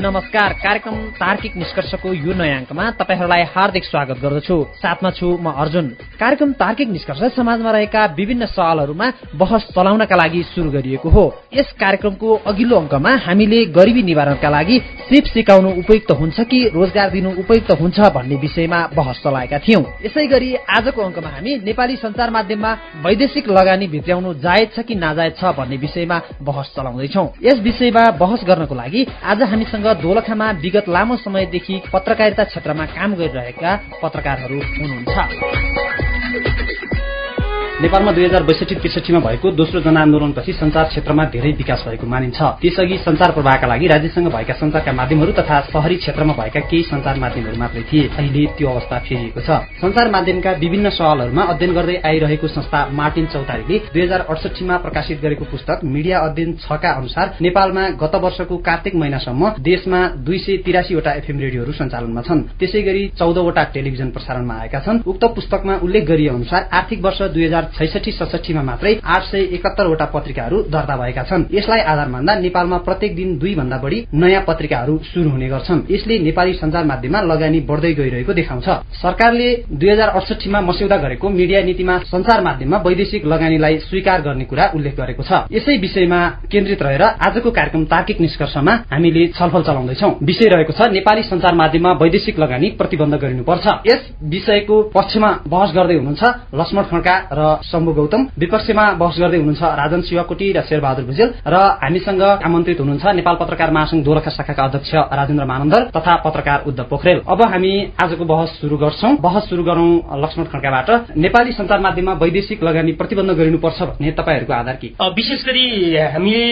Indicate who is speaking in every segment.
Speaker 1: नमस्कार कार्यक्रम तार्किक निष्कर्षको यो नयाँ अङ्कमा तपाईँहरूलाई हार्दिक स्वागत गर्दछु। साथमा छु म अर्जुन। कार्यक्रम तार्किक निष्कर्ष समाजमा रहेका विभिन्न सवालहरूमा बहस चलाउनका लागि सुरु गरिएको हो। यस कार्यक्रमको अघिल्लो अङ्कमा हामीले गरिबी निवारणका लागि सिप सिकाउनु उपयुक्त हुन्छ कि रोजगार दिनु उपयुक्त हुन्छ भन्ने विषयमा बहस चलाएका थियौं। यसै गरी आजको अङ्कमा हामी नेपाली संचार माध्यममा वैदेशिक लगानी भित्र्याउनु जायज छ कि नाजायज छ भन्ने विषयमा बहस चलाउँदैछौ। यस विषयमा बहस गर्नको लागि आज हामीसँग दोलखामा विगत लामो समयदेखि पत्रकारिता क्षेत्रमा काम गरिरहेका पत्रकारहरू हुनुहुन्छ।
Speaker 2: नेपालमा दुई हजार बैसठी त्रिसठीमा भएको दोस्रो जनआन्दोलनपछि संचार क्षेत्रमा धेरै विकास भएको मानिन्छ। त्यसअघि संचार प्रवाहका लागि राज्यसँग भएका संचारका माध्यमहरू तथा शहरी क्षेत्रमा भएका केही संचार माध्यमहरू मात्रै थिए। अहिले त्यो अवस्था फेरिएको छ। संचार माध्यमका विभिन्न सवालहरूमा अध्ययन गर्दै आइरहेको संस्था मार्टिन चौतारीले दुई हजार अडसठीमा प्रकाशित गरेको पुस्तक मिडिया अध्ययन छका अनुसार नेपालमा गत वर्षको कार्तिक महिनासम्म देशमा दुई सय तिरासीवटा एफएम रेडियोहरू सञ्चालनमा छन्। त्यसै गरी चौधवटा टेलिभिजन प्रसारणमा आएका छन्। उक्त पुस्तकमा उल्लेख गरिए अनुसार आर्थिक वर्ष दुई हजार छैसठी सडसठीमा मात्रै आठ सय एकात्तरवटा पत्रिकाहरू दर्ता भएका छन्। यसलाई आधार मान्दा नेपालमा प्रत्येक दिन दुई भन्दा बढी नयाँ पत्रिकाहरू शुरू हुने गर्छन्। यसले नेपाली संचार माध्यममा लगानी बढ्दै गइरहेको देखाउँछ। सरकारले दुई हजार अडसठीमा मस्यौदा गरेको मिडिया नीतिमा संचार माध्यममा वैदेशिक लगानीलाई स्वीकार गर्ने कुरा उल्लेख गरेको छ। यसै विषयमा केन्द्रित रहेर आजको कार्यक्रम तार्किक निष्कर्षमा हामीले छलफल चलाउँदैछौ। विषय रहेको छ नेपाली संचार माध्यममा वैदेशिक लगानी प्रतिबन्ध गरिनुपर्छ। यस विषयको पक्षमा बहस गर्दै हुनुहुन्छ लक्ष्मण खड्का र शम्भु गौतम विपक्षमा बहस गर्दै हुनुहुन्छ राजन शिवकोटी र शेरबहादुर भुजेल र हामीसँग आमन्त्रित हुनुहुन्छ नेपाल पत्रकार महासंघ दोलखा शाखाका अध्यक्ष राजेन्द्र मानन्दर तथा पत्रकार उद्धव पोखरेल। अब हामी आजको बहस शुरू गर्छौं। बहस शुरू गरौं लक्ष्मण खड्काबाट। नेपाली संचार माध्यममा वैदेशिक लगानी प्रतिबन्ध गरिनुपर्छ भन्ने तपाईँहरूको आधार के?
Speaker 3: विशेष गरी हामीले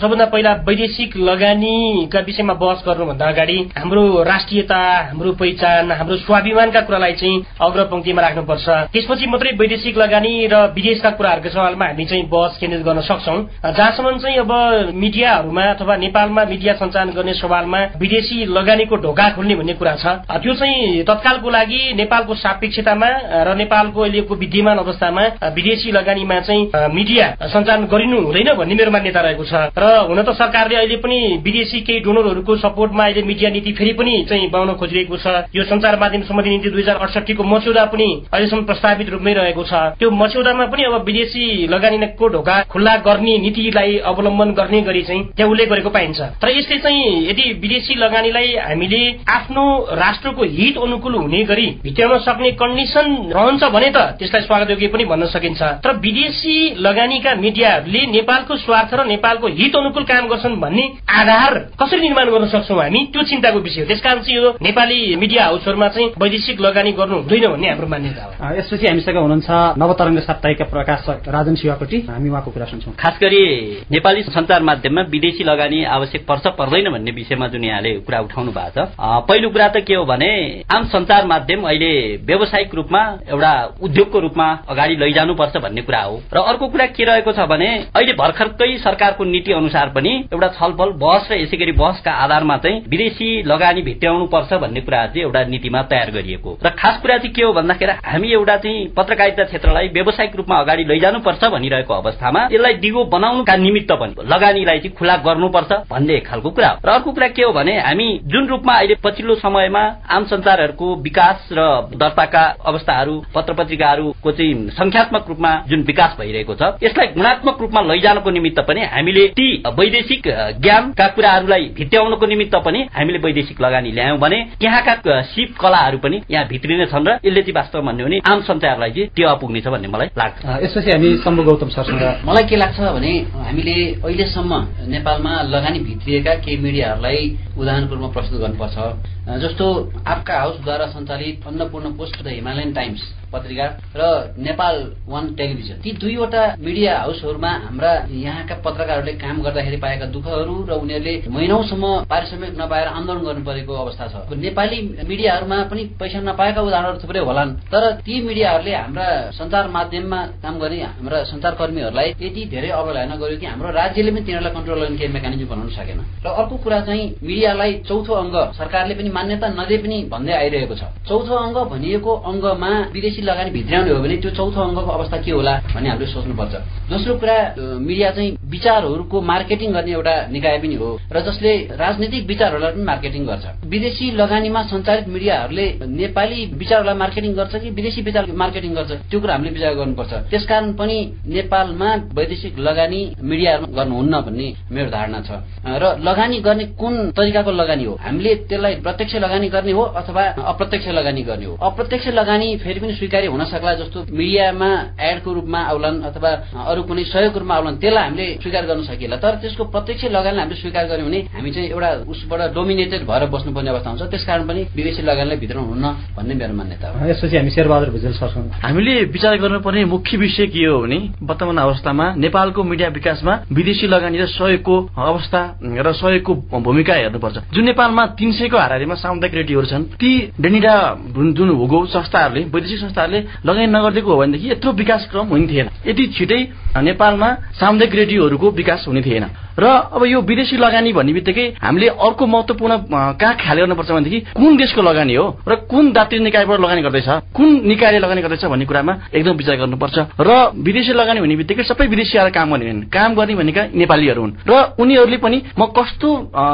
Speaker 3: सबभन्दा पहिला वैदेशिक लगानीका विषयमा बहस गर्नुभन्दा अगाडि हाम्रो राष्ट्रियता हाम्रो पहिचान हाम्रो स्वाभिमानका कुरालाई चाहिँ अग्रपंक्तिमा राख्नुपर्छ। त्यसपछि मात्रै वैदेशिक लगानी र विदेशका कुराहरूको सवालमा हामी चाहिँ बहस केन्द्रित गर्न सक्छौं। जहाँसम्म चाहिँ अब मिडियाहरूमा अथवा नेपालमा मिडिया सञ्चालन गर्ने सवालमा विदेशी लगानीको ढोका खोल्ने भन्ने कुरा छ। त्यो चाहिँ तत्कालको लागि नेपालको सापेक्षतामा र नेपालको अहिलेको विद्यमान अवस्थामा विदेशी लगानीमा चाहिँ मिडिया सञ्चालन गरिनु हुँदैन भन्ने मेरो मान्यता रहेको छ। र हुन त सरकारले अहिले पनि विदेशी केही डोनरहरूको सपोर्टमा अहिले मिडिया नीति फेरि पनि चाहिँ बनाउन खोजिरहेको छ। यो संचार माध्यम सम्बन्धी नीति दुई हजार अडसठीको मस्यौदा पनि अहिलेसम्म प्रस्तावित रूपमै रहेको छ। त्यो मस्यौदामा पनि अब विदेशी लगानीको ढोका खुल्ला गर्ने नीतिलाई अवलम्बन गर्ने गरी चाहिँ त्यहाँ उल्लेख गरेको पाइन्छ। तर यसले चाहिँ यदि विदेशी लगानीलाई हामीले आफ्नो राष्ट्रको हित अनुकूल हुने गरी भित्राउन सक्ने कन्डिसन रहन्छ भने त त्यसलाई स्वागत योग्य पनि भन्न सकिन्छ। तर विदेशी लगानीका मिडियाहरूले नेपालको स्वार्थ र नेपालको हित अनुकूल काम गर्छन् भन्ने आधार कसरी निर्माण गर्न सक्छौँ हामी? त्यो चिन्ताको विषय हो। त्यसकारण चाहिँ यो नेपाली मिडिया हाउसहरूमा चाहिँ वैदेशिक लगानी गर्नु हुँदैन भन्ने हाम्रो मान्यता
Speaker 2: हो। यसपछि हामीसँग हुनुहुन्छ नवतरङ्ग साप्ताहिकका प्रकाशक राजन शिवाकोटी हामी उहाँको कुरा सुन्छौँ।
Speaker 4: खास गरी नेपाली संचार माध्यममा विदेशी लगानी आवश्यक पर्छ पर्दैन भन्ने विषयमा जुन यहाँले कुरा उठाउनु भएको छ। पहिलो कुरा त के हो भने आम संचार माध्यम अहिले व्यावसायिक रूपमा एउटा उद्योगको रूपमा अगाडि लैजानुपर्छ भन्ने कुरा हो। र अर्को कुरा के रहेको छ भने अहिले भर्खरकै सरकारको नीति अनुसार पनि एउटा छलफल बहस र यसै गरी बहसका आधारमा चाहिँ विदेशी लगानी भित्र्याउनु पर्छ भन्ने कुरा चाहिँ एउटा नीतिमा तयार गरिएको र खास कुरा चाहिँ के हो भन्दाखेरि हामी एउटा चाहिँ पत्रकारिता क्षेत्रलाई व्यावसायिक रूपमा अगाडि लैजानुपर्छ भनिरहेको अवस्थामा यसलाई दिगो बनाउनुका निमित्त पनि लगानीलाई चाहिँ खुला गर्नुपर्छ भन्ने खालको कुरा र अर्को कुरा के हो भने हामी जुन रूपमा अहिले पछिल्लो समयमा आम संचारहरूको विकास र दर्ताका अवस्थाहरू पत्र पत्रिकाहरूको चाहिँ संख्यात्मक रूपमा जुन विकास भइरहेको छ यसलाई गुणात्मक रूपमा लैजानको निमित्त पनि हामीले ती वैदेशिक ज्ञानका कुराहरूलाई भित्याउनको निमित्त पनि हामीले वैदेशिक लगानी ल्यायौँ भने त्यहाँका सिप कलाहरू पनि यहाँ भित्रिने छन् र यसले चाहिँ वास्तव भन्यो भने आम सञ्चारलाई चाहिँ टेवा पुग्नेछ भन्ने मलाई लाग्छ।
Speaker 2: यसपछि हामी शम्भु गौतम सरसँग
Speaker 5: मलाई के लाग्छ भने हामीले अहिलेसम्म नेपालमा लगानी भित्रिएका केही मिडियाहरूलाई उदाहरणको रूपमा प्रस्तुत गर्नुपर्छ। जस्तो आपका हाउसद्वारा सञ्चालित Annapurna post the Himalayan Times पत्रिका र नेपाल वान टेलिभिजन। ती दुईवटा मिडिया हाउसहरूमा हाम्रा यहाँका पत्रकारहरूले काम गर्दाखेरि पाएका दुःखहरू र उनीहरूले महिनौसम्म पारिश्रमिक नपाएर आन्दोलन गर्नु परेको अवस्था छ। नेपाली मिडियाहरूमा पनि पैसा नपाएका उदाहरणहरू थुप्रै होलान्। तर ती मिडियाहरूले हाम्रा सञ्चार माध्यममा काम गर्ने हाम्रा सञ्चारकर्मीहरूलाई यति धेरै अवहेलना गर्यो कि हाम्रो राज्यले पनि तिनीहरूलाई कन्ट्रोल गर्ने केही मेकानिजम बनाउन सकेन। र अर्को कुरा चाहिँ मिडियालाई चौथो अङ्ग सरकारले पनि मान्यता नदिए पनि भन्दै आइरहेको छ। चौथो अङ्ग भनिएको अङ्गमा विदेशी विदेशी लगानी भित्राउने हो भने त्यो चौथो अङ्गको अवस्था के होला भन्ने हामीले सोच्नुपर्छ। दोस्रो कुरा मिडिया चाहिँ विचारहरूको मार्केटिङ गर्ने एउटा निकाय पनि हो र जसले राजनीतिक विचारहरूलाई पनि मार्केटिङ गर्छ। विदेशी लगानीमा सञ्चालित मिडियाहरूले नेपाली विचारहरूलाई मार्केटिङ गर्छ कि विदेशी विचार मार्केटिङ गर्छ त्यो कुरा हामीले विचार गर्नुपर्छ। त्यसकारण पनि नेपालमा वैदेशिक लगानी मिडिया गर्नुहुन्न भन्ने मेरो धारणा छ। र लगानी गर्ने कुन तरिकाको लगानी हो? हामीले त्यसलाई प्रत्यक्ष लगानी गर्ने हो अथवा अप्रत्यक्ष लगानी गर्ने हो? अप्रत्यक्ष लगानी फेरि पनि स्वीकार्य हुन सक्ला जस्तो मिडियामा एडको रूपमा आउलान् अथवा अरू कुनै सहयोगको रूपमा आउलान् त्यसलाई हामीले स्वीकार गर्न सकिएला तर त्यसको प्रत्यक्ष लगानीलाई हामीले स्वीकार गर्यौँ भने हामी चाहिँ एउटा उसबाट डोमिनेटेड भएर बस्नुपर्ने अवस्था हुन्छ। त्यसकारण पनि विदेशी लगानीलाई भित्राउनु हुन्न भन्ने मेरो मान्यता हो।
Speaker 6: यसपछि हामी शेरबहादुर भुजेल सर्छौँ
Speaker 7: हामीले विचार गर्नुपर्ने मुख्य विषय के हो भने वर्तमान अवस्थामा नेपालको मिडिया विकासमा विदेशी लगानी र सहयोगको अवस्था र सहयोगको भूमिका हेर्नुपर्छ। जुन नेपालमा तीन सयको हाराहारीमा सामुदायिक रेडियोहरू छन् ती डेनिडा जुन हुगो संस्थाहरूले वैदेशिक संस्थाहरूले लगानी नगरिदिएको हो भनेदेखि यत्रो विकास क्रम हुने थिएन यति छिटै नेपालमा सामुदायिक रेडियोहरूको विकास हुने थिएन र अब यो विदेशी लगानी भन्ने बित्तिकै हामीले अर्को महत्वपूर्ण कहाँ ख्याल गर्नुपर्छ भनेदेखि कुन देशको लगानी हो र कुन दात्री निकायबाट लगानी गर्दैछ कुन निकायले लगानी गर्दैछ भन्ने कुरामा एकदम विचार गर्नुपर्छ। र विदेशी लगानी हुने बित्तिकै सबै विदेशी आएर काम गर्ने हुन् काम गर्ने भनेका नेपालीहरू हुन्। र उनीहरूले पनि म कस्तो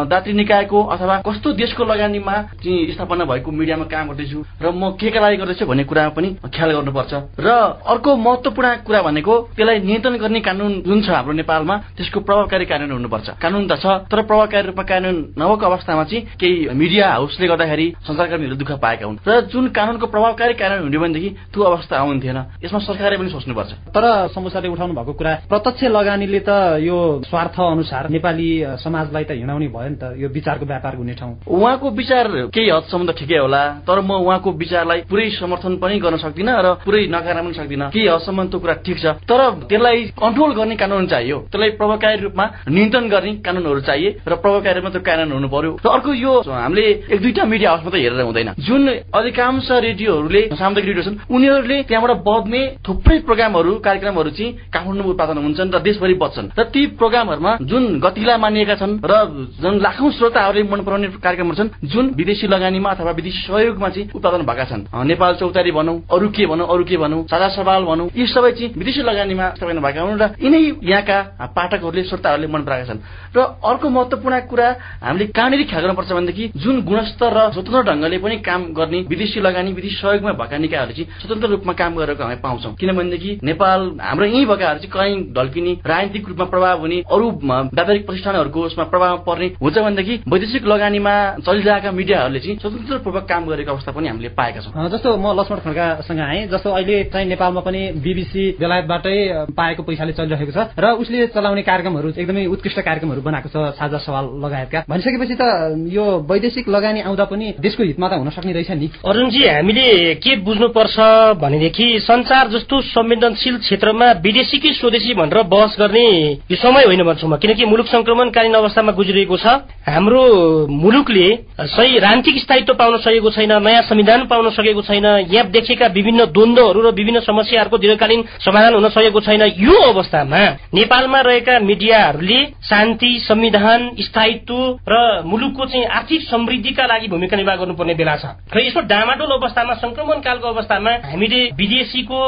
Speaker 7: दात्री निकायको अथवा कस्तो देशको लगानीमा स्थापना भएको मिडियामा काम गर्दैछु र म के का लागि गर्दैछु भन्ने कुरामा पनि ख्याल गर्नुपर्छ। र अर्को महत्वपूर्ण कुरा भनेको त्यसलाई नियन्त्रण गर्ने कानून जुन छ हाम्रो नेपालमा त्यसको प्रभावकारी कानून हुनुपर्छ। कानून त छ तर प्रभावकारी रूपमा कानून नभएको अवस्थामा चाहिँ केही मिडिया हाउसले गर्दाखेरि संचारकर्मीहरू दुःख पाएका हुन्। र जुन कानूनको प्रभावकारी कानून हुने भनेदेखि त्यो अवस्था आउँथेन यसमा सरकारले पनि सोच्नुपर्छ।
Speaker 6: तर समुसारले उठाउनु भएको कुरा प्रत्यक्ष लगानीले त यो स्वार्थ अनुसार नेपाली समाजलाई त हिँडाउने भयो नि त यो विचारको व्यापार हुने ठाउँ।
Speaker 7: उहाँको विचार केही हदसम्म त ठिकै होला तर म उहाँको विचारलाई पुरै समर्थन पनि गर्न सक्दिनँ र पुरै नकार्न पनि सक्दिनँ। केही हदसम्म त्यो कुरा ठिक छ तर त्यसलाई कन्ट्रोल गर्ने कानून चाहियो। त्यसलाई प्रभावकारी रूपमा नियन्त्रण गर्ने कानूनहरू चाहिए र प्रभावकारी रूपमा त्यो कानून हुनु पर्यो र अर्को यो हामीले एक दुईटा मिडिया हाउस मात्रै हेरेर हुँदैन। जुन अधिकांश रेडियोहरूले सामुदायिक रेडियो छन् उनीहरूले त्यहाँबाट बद्ने थुप्रै प्रोग्रामहरू कार्यक्रमहरू चाहिँ काठमाडौँ उत्पादन हुन्छन् र देशभरि बच्छन् र ती प्रोग्रामहरूमा जुन गतिला मानिएका छन् र जुन लाखौं श्रोताहरूले मन पराउने कार्यक्रमहरू छन् जुन विदेशी लगानीमा अथवा विदेशी सहयोगमा चाहिँ उत्पादन भएका छन्। नेपाल चौतारी भनौँ अरू के भनौँ अरू के भनौँ साझा सवाल भनौँ यी सबै चाहिँ विदेशी लगानीमा भएका हुन् र यिनै यहाँका पाठकहरूले श्रोताहरूले मन पराएका छन् र अर्को महत्वपूर्ण कुरा हामीले कहाँनिर ख्याल गर्नुपर्छ भनेदेखि जुन गुणस्तर र स्वतन्त्र ढङ्गले पनि काम गर्ने विदेशी लगानी विदेशी सहयोगमा भएका निकायहरू चाहिँ स्वतन्त्र रूपमा काम गरेको हामी पाउँछौँ। किनभनेदेखि नेपाल हाम्रो यहीँ भएकाहरू चाहिँ कहीँ ढल्किने राजनीतिक रूपमा प्रभाव हुने अरू व्यापारिक प्रतिष्ठानहरूको उसमा प्रभाव पर्ने हुन्छ भनेदेखि वैदेशिक लगानीमा चलिरहेका मिडियाहरूले चाहिँ स्वतन्त्रपूर्वक काम गरेको अवस्था पनि हामीले पाएका छौँ।
Speaker 6: जस्तो म लक्ष्मण खड्कासँग आएँ जस्तो अहिले चाहिँ नेपालमा पनि बिबिसी बेलायतबाटै पाएको पैसाले चलिरहेको छ। र उसले चलाउने कार्यक्रमहरू एकदमै उत्कृष्ट कार्यक्रमहरू बनाएको छ साझा सवाल लगायतका। भनिसकेपछि त यो वैदेशिक लगानी आउँदा पनि देशको हितमा त हुन सक्ने रहेछ नि।
Speaker 3: अर्जुनजी हामीले के बुझ्नुपर्छ भनेदेखि संसार जस्तो संवेदनशील क्षेत्रमा विदेशी स्वदेशी भनेर बहस गर्ने यो समय होइन भन्छु म। किनकि मुलुक संक्रमणकालीन अवस्थामा गुज्रिएको छ। हाम्रो मुलुकले सही राजनीतिक स्थायित्व पाउन सकेको छैन नयाँ संविधान पाउन सकेको छैन यहाँ देखेका विभिन्न द्वन्द्वहरू र विभिन्न समस्याहरूको दीर्घकालीन समाधान हुन सकेको छैन। यो अवस्थामा नेपालमा रहेका मिडियाहरूले शान्ति संविधान स्थायित्व र मुलुकको चाहिँ आर्थिक समृद्धिका लागि भूमिका निर्वाह गर्नुपर्ने बेला छ। र यसो डामाडोल अवस्थामा संक्रमणकालको अवस्थामा हामीले विदेशीको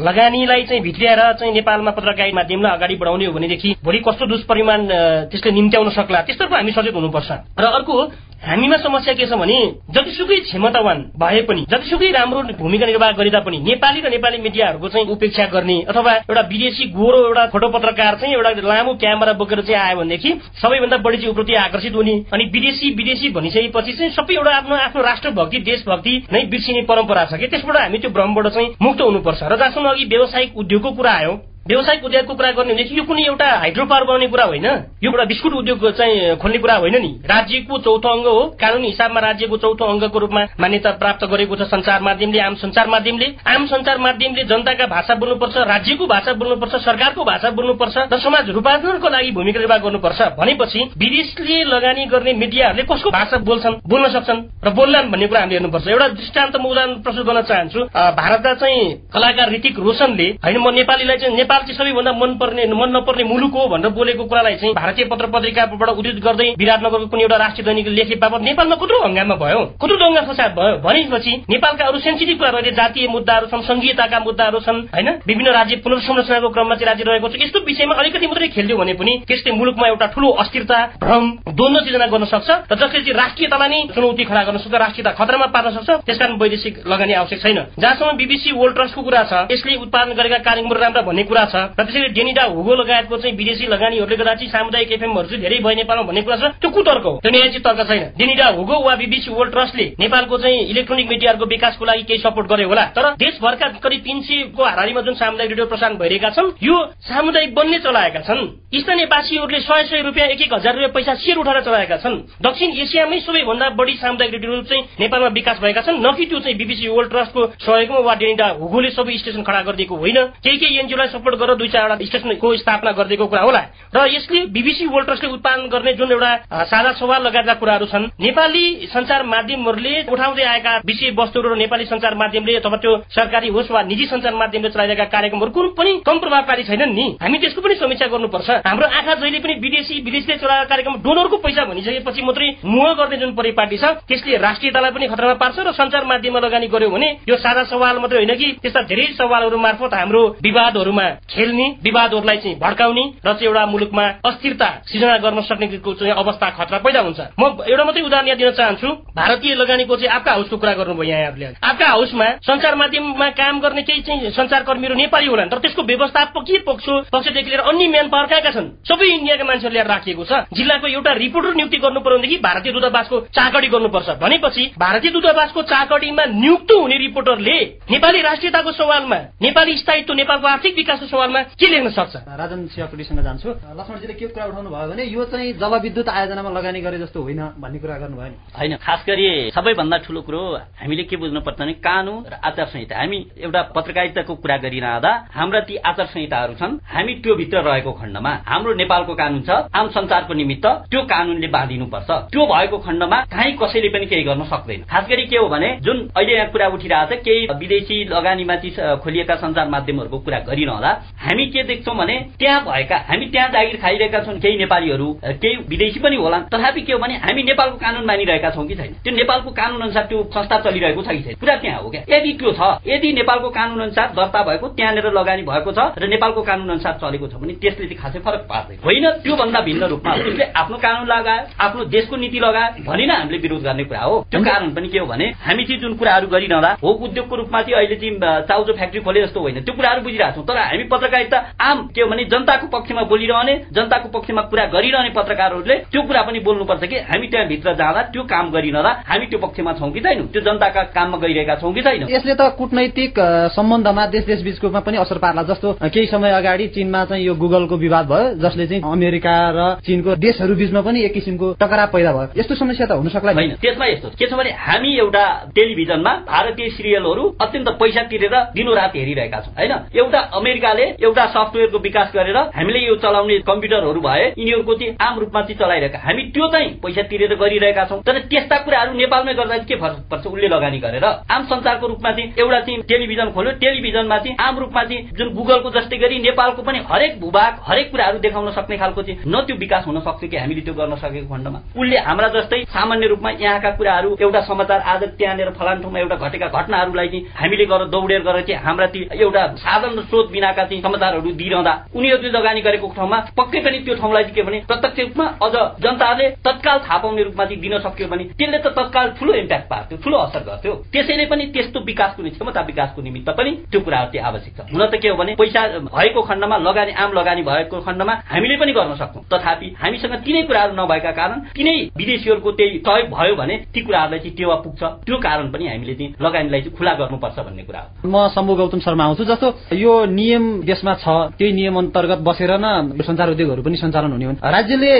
Speaker 3: लगानीलाई चाहिँ भित्रिएर चाहिँ नेपालमा पत्रकारिता माध्यमलाई अगाडि बढाउने हो भनेदेखि भोलि कस्तो दुष्परिमाण त्यसले निम्त्याउन सक्ला त्यस्तोको हामी सचेत हुनुपर्छ। र अर्को हामीमा समस्या के छ भने जतिसुकै क्षमतावान भए पनि जतिसुकै राम्रो भूमिका निर्वाह गरिँदा पनि नेपाली र नेपाली मिडियाहरूको चाहिँ उपेक्षा गर्ने अथवा एउटा विदेशी गोरो एउटा फोटो पत्रकार चाहिँ एउटा लामो क्यामेरा बोकेर चाहिँ आयो भनेदेखि सबैभन्दा बढी चाहिँ उप्रति आकर्षित हुने अनि विदेशी विदेशी भनिसकेपछि चाहिँ सबै एउटा आफ्नो आफ्नो राष्ट्रभक्ति देशभक्ति नै बिर्सिने परम्परा छ कि त्यसबाट हामी त्यो भ्रमबाट चाहिँ मुक्त हुनुपर्छ। र जहाँसम्म अघि व्यावसायिक उद्योगको कुरा आयो व्यवसायिक उद्योगको कुरा गर्ने भनेदेखि यो कुनै एउटा हाइड्रो पावर बनाउने कुरा होइन। यो एउटा बिस्कुट उद्योग चाहिँ खोल्ने कुरा होइन नि। राज्यको चौथो अङ्ग हो। कानूनी हिसाबमा राज्यको चौथो अङ्गको रूपमा मान्यता प्राप्त गरेको छ संचार माध्यमले आम संचार माध्यमले। आम संचार माध्यमले जनताका भाषा बोल्नुपर्छ राज्यको भाषा बोल्नुपर्छ सरकारको भाषा बोल्नुपर्छ र समाज रूपान्तरणको लागि भूमिका निर्वाह गर्नुपर्छ भनेपछि विदेशले लगानी गर्ने मिडियाहरूले कसको भाषा बोल्छन् बोल्न सक्छन् र बोल्लान् भन्ने कुरा हामीले हेर्नुपर्छ। एउटा दृष्टान्त म उदाहरण प्रस्तुत गर्न चाहन्छु। भारतका चाहिँ कलाकार ऋतिक रोशनले होइन म नेपालीलाई चाहिँ नेपाल नेपाल चाहिँ सबैभन्दा मन पर्ने मन नपर्ने मुलुक हो भनेर बोलेको कुरालाई चाहिँ भारतीय पत्र पत्रिकाबाट उद्धृत गर्दै विराटनगरको कुनै एउटा राष्ट्रिय दैनिक लेखे बापत नेपालमा कत्रो हङ्गामा भयो? कत्रो दङ्गा फसाद भयो? भनेपछि नेपालका अरू सेन्सिटिभ कुराहरू जातीय मुद्दाहरू छन् संघीयताका मुद्दाहरू छन् होइन? विभिन्न राज्य पुनर्संरचनाको क्रममा चाहिँ राज्य रहेको छ। यस्तो विषयमा अलिकति मात्रै खेलिदियो भने पनि त्यसले मुलुकमा एउटा ठूलो अस्थिरता भ्रम द्वन्द सिर्जना गर्न सक्छ र जसले चाहिँ राष्ट्रियतालाई नै चुनौती खडा गर्न सक्छ राष्ट्रियता खतरामा पार्न सक्छ त्यसकारण वैदेशिक लगानी आवश्यक छैन। जहाँसम्म बिबिसी वर्ल्ड ट्रस्टको कुरा छ यसले उत्पादन गरेका कार्यक्रमहरू राम्रा भन्ने कुरा र त्यसैले डेनिडा हुगो लगायतको चाहिँ विदेशी लगानीहरूले गर्दा चाहिँ सामुदायिक एफएमहरू चाहिँ धेरै भयो नेपालमा भन्ने कुरा छ। त्यो कुतर्क हो? त्यो न्याय तर्क छैन। डेनिडा हुगो वा बिबिसी वर्ल्ड ट्रस्टले नेपालको चाहिँ इलेक्ट्रोनिक मिडियाहरूको विकासको लागि केही सपोर्ट गरे होला। तर देशभरका करिब तिन सयको हारारीमा जुन सामुदायिक रेडियो प्रसारण भइरहेका छन् यो सामुदायिक बन्ने चलाएका छन्। स्थानीयवासीहरूले सय सय रुपियाँ एक एक हजार रुपियाँ पैसा सेयर उठाएर चलाएका छन्। दक्षिण एसियामै सबैभन्दा बढी सामुदायिक रेडियोहरू चाहिँ नेपालमा विकास भएका छन्। न कि त्यो चाहिँ बिबिसी वर्ल्ड ट्रस्टको सहयोगमा वा डेनिडा हुगोले सबै स्टेशन खडा गरिदिएको होइन। केही केही एनजिओलाई सपोर्ट गरेर दुई चारवटा स्टेसनको स्थापना गरिदिएको कुरा होला। र यसले बिबिसी वर्ल्ड ट्रस्टले उत्पादन गर्ने जुन एउटा साझा सवाल लगायतका कुराहरू छन् नेपाली संचार माध्यमहरूले उठाउँदै आएका विषय वस्तुहरू र नेपाली संचार माध्यमले अथवा त्यो सरकारी होस् वा निजी संचार माध्यमले चलाइरहेका कार्यक्रमहरू कुनै पनि कम प्रभावकारी छैनन् नि। हामी त्यसको पनि समीक्षा गर्नुपर्छ। हाम्रो आँखा जहिले पनि विदेशी विदेशले चलाएको कार्यक्रम डोनरको पैसा भनिसकेपछि मात्रै मुह गर्ने जुन परिपाटी छ त्यसले राष्ट्रियतालाई पनि खतरामा पार्छ र संचार माध्यममा लगानी गर्यो भने यो साझा सवाल मात्रै होइन कि त्यस्ता धेरै सवालहरू मार्फत हाम्रो विवादहरूमा खेल्ने विवादहरूलाई चाहिँ भड्काउने र चाहिँ एउटा मुलुकमा अस्थिरता सृजना गर्न सक्ने चाहिँ अवस्था खतरा पैदा हुन्छ। म एउटा मात्रै उदाहरण यहाँ दिन चाहन्छु। भारतीय लगानीको चाहिँ आपका हाउसको कुरा गर्नुभयो यहाँहरूले आपका हाउसमा संचार माध्यममा काम गर्ने केही चाहिँ संचारकर्मीहरू नेपाली होला तर त्यसको व्यवस्थापकीय पक्ष पक्षदेखि लिएर अन्य म्यान पावर कहाँका छन्? सबै इन्डियाका मान्छेहरू ल्याएर राखिएको छ। जिल्लाको एउटा रिपोर्टर नियुक्ति गर्नु पर्यो भनेदेखि भारतीय दूतावासको चाकडी गर्नुपर्छ। भनेपछि भारतीय दूतावासको चाकडीमा नियुक्त हुने रिपोर्टरले नेपाली राष्ट्रियताको सवालमा नेपाली स्थायित्व नेपालको आर्थिक विकासको सवालमा के लेख्न सक्छ?
Speaker 6: राजन सियापट्टिसँग जान्छु। लक्ष्मणजीले के कुरा उठाउनु भयो भने यो चाहिँ जलविद्युत आयोजनामा लगानी गरे जस्तो होइन भन्ने कुरा गर्नुभयो नि।
Speaker 4: होइन खास गरी सबैभन्दा ठुलो कुरो हामीले के बुझ्नुपर्छ भने कानून र आचार संहिता हामी एउटा पत्रकारिताको कुरा गरिरहँदा हाम्रा ती आचार संहिताहरू छन् हामी त्यो भित्र रहेको खण्डमा। हाम्रो नेपालको कानून छ आम संचारको निमित्त त्यो कानूनले बाँधिनुपर्छ। त्यो भएको खण्डमा काहीँ कसैले पनि केही गर्न सक्दैन। खास गरी के हो भने जुन अहिले यहाँ कुरा उठिरहेको छ केही विदेशी लगानीमाथि खोलिएका संचार माध्यमहरूको कुरा गरिरहँदा हामी के देख्छौँ भने त्यहाँ भएका हामी त्यहाँ जागिर खाइरहेका छौँ केही नेपालीहरू केही विदेशी पनि होलान् तथापि के हो भने हामी नेपालको कानून मानिरहेका छौँ कि छैन? त्यो नेपालको कानून अनुसार त्यो संस्था चलिरहेको छ कि छैन? कुरा त्यहाँ हो क्या? यदि त्यो छ यदि नेपालको कानून अनुसार दर्ता भएको त्यहाँनिर लगानी भएको छ र नेपालको कानून अनुसार चलेको छ भने त्यसले चाहिँ खासै फरक पार्दैन। होइन त्योभन्दा भिन्न रूपमा उसले आफ्नो कानून लगायो आफ्नो देशको नीति लगायो भनी नै हामीले विरोध गर्ने कुरा हो। त्यो कारण पनि के हो भने हामी चाहिँ जुन कुराहरू गरिरहँदा हो उद्योगको रूपमा चाहिँ अहिले चाहिँ चाउजो फ्याक्ट्री खोले जस्तो होइन। त्यो कुराहरू बुझिरहेको छौँ तर हामी पत्रकारिता आम के हो भने जनताको पक्षमा बोलिरहने जनताको पक्षमा कुरा गरिरहने पत्रकारहरूले त्यो कुरा पनि बोल्नुपर्छ कि हामी त्यहाँभित्र जाँदा त्यो काम गरिरहँदा हामी त्यो पक्षमा छौँ कि छैनौँ? त्यो जनताका काममा गइरहेका छौँ कि छैनौँ?
Speaker 6: यसले त कुटनैतिक सम्बन्धमा देश देश बीचकोमा पनि असर पार्ला जस्तो केही समय अगाडि चीनमा चाहिँ यो गुगलको विवाद भयो जसले चाहिँ अमेरिका र चीनको देशहरू बीचमा पनि एक किसिमको टकरा पैदा भयो। यस्तो समस्या त हुन सक्ला
Speaker 4: होइन। त्यसमा यस्तो के छ भने हामी एउटा टेलिभिजनमा भारतीय सिरियलहरू अत्यन्त पैसा तिरेर दिनोरात हेरिरहेका छौँ होइन? एउटा अमेरिकाले एउटा सफ्टवेयरको विकास गरेर हामीले यो चलाउने कम्प्युटरहरू भए यिनीहरूको चाहिँ आम रूपमा चाहिँ चलाइरहेका। हामी त्यो चाहिँ पैसा तिरेर गरिरहेका छौँ। तर त्यस्ता कुराहरू नेपालमै गर्दा के फरक पर्छ? उसले लगानी गरेर। आम संसारको रूपमा चाहिँ एउटा चाहिँ टेलिभिजन खोल्यो। टेलिभिजनमा चाहिँ आम रूपमा चाहिँ जुन गुगलको जस्तै गरी नेपालको पनि हरेक भूभाग हरेक कुराहरू देखाउन सक्ने खालको चाहिँ न त्यो विकास हुन सक्छ कि हामीले त्यो गर्न सकेको खण्डमा। उसले हाम्रा जस्तै सामान्य रूपमा यहाँका कुराहरू एउटा समाचार आज त्यहाँनिर फलान ठाउँमा एउटा घटेका घटनाहरूलाई चाहिँ हामीले गरेर दौडेर गरेर चाहिँ हाम्रा ती एउटा साधन स्रोत बिनाका चाहिँ समाचारहरू दिइरहँदा उनीहरूले लगानी गरेको ठाउँमा पक्कै पनि त्यो ठाउँलाई चाहिँ के भने प्रत्यक्ष रूपमा अझ जनताले तत्काल थाहा पाउने रूपमा चाहिँ दिन सक्यो भने त्यसले त तत्काल ठुलो इम्प्याक्ट पार्थ्यो ठुलो असर गर्थ्यो। त्यसैले पनि त्यस्तो विकासको क्षमता विकासको निमित्त पनि त्यो कुराहरू चाहिँ आवश्यक छ। हुन त के हो भने पैसा भएको खण्डमा लगानी आम लगानी भएको खण्डमा हामीले पनि गर्न सक्छौँ। तथापि हामीसँग तिनै कुराहरू नभएका कारण तिनै विदेशीहरूको त्यही सहयोग भयो भने ती कुराहरूलाई चाहिँ टेवा पुग्छ। त्यो कारण पनि हामीले चाहिँ लगानीलाई चाहिँ खुला गर्नुपर्छ भन्ने कुरा हो।
Speaker 6: म शम्भु गौतम शर्मा आउँछु। जस्तो यो नियम देशमा छ त्यही नियम अन्तर्गत बसेर न सञ्चार उद्योगहरू पनि सञ्चालन हुने हुन्। राज्यले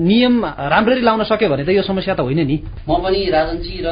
Speaker 6: नियम राम्ररी लाउन सक्यो भने त यो समस्या त होइन नि।
Speaker 5: म पनि राजनजी र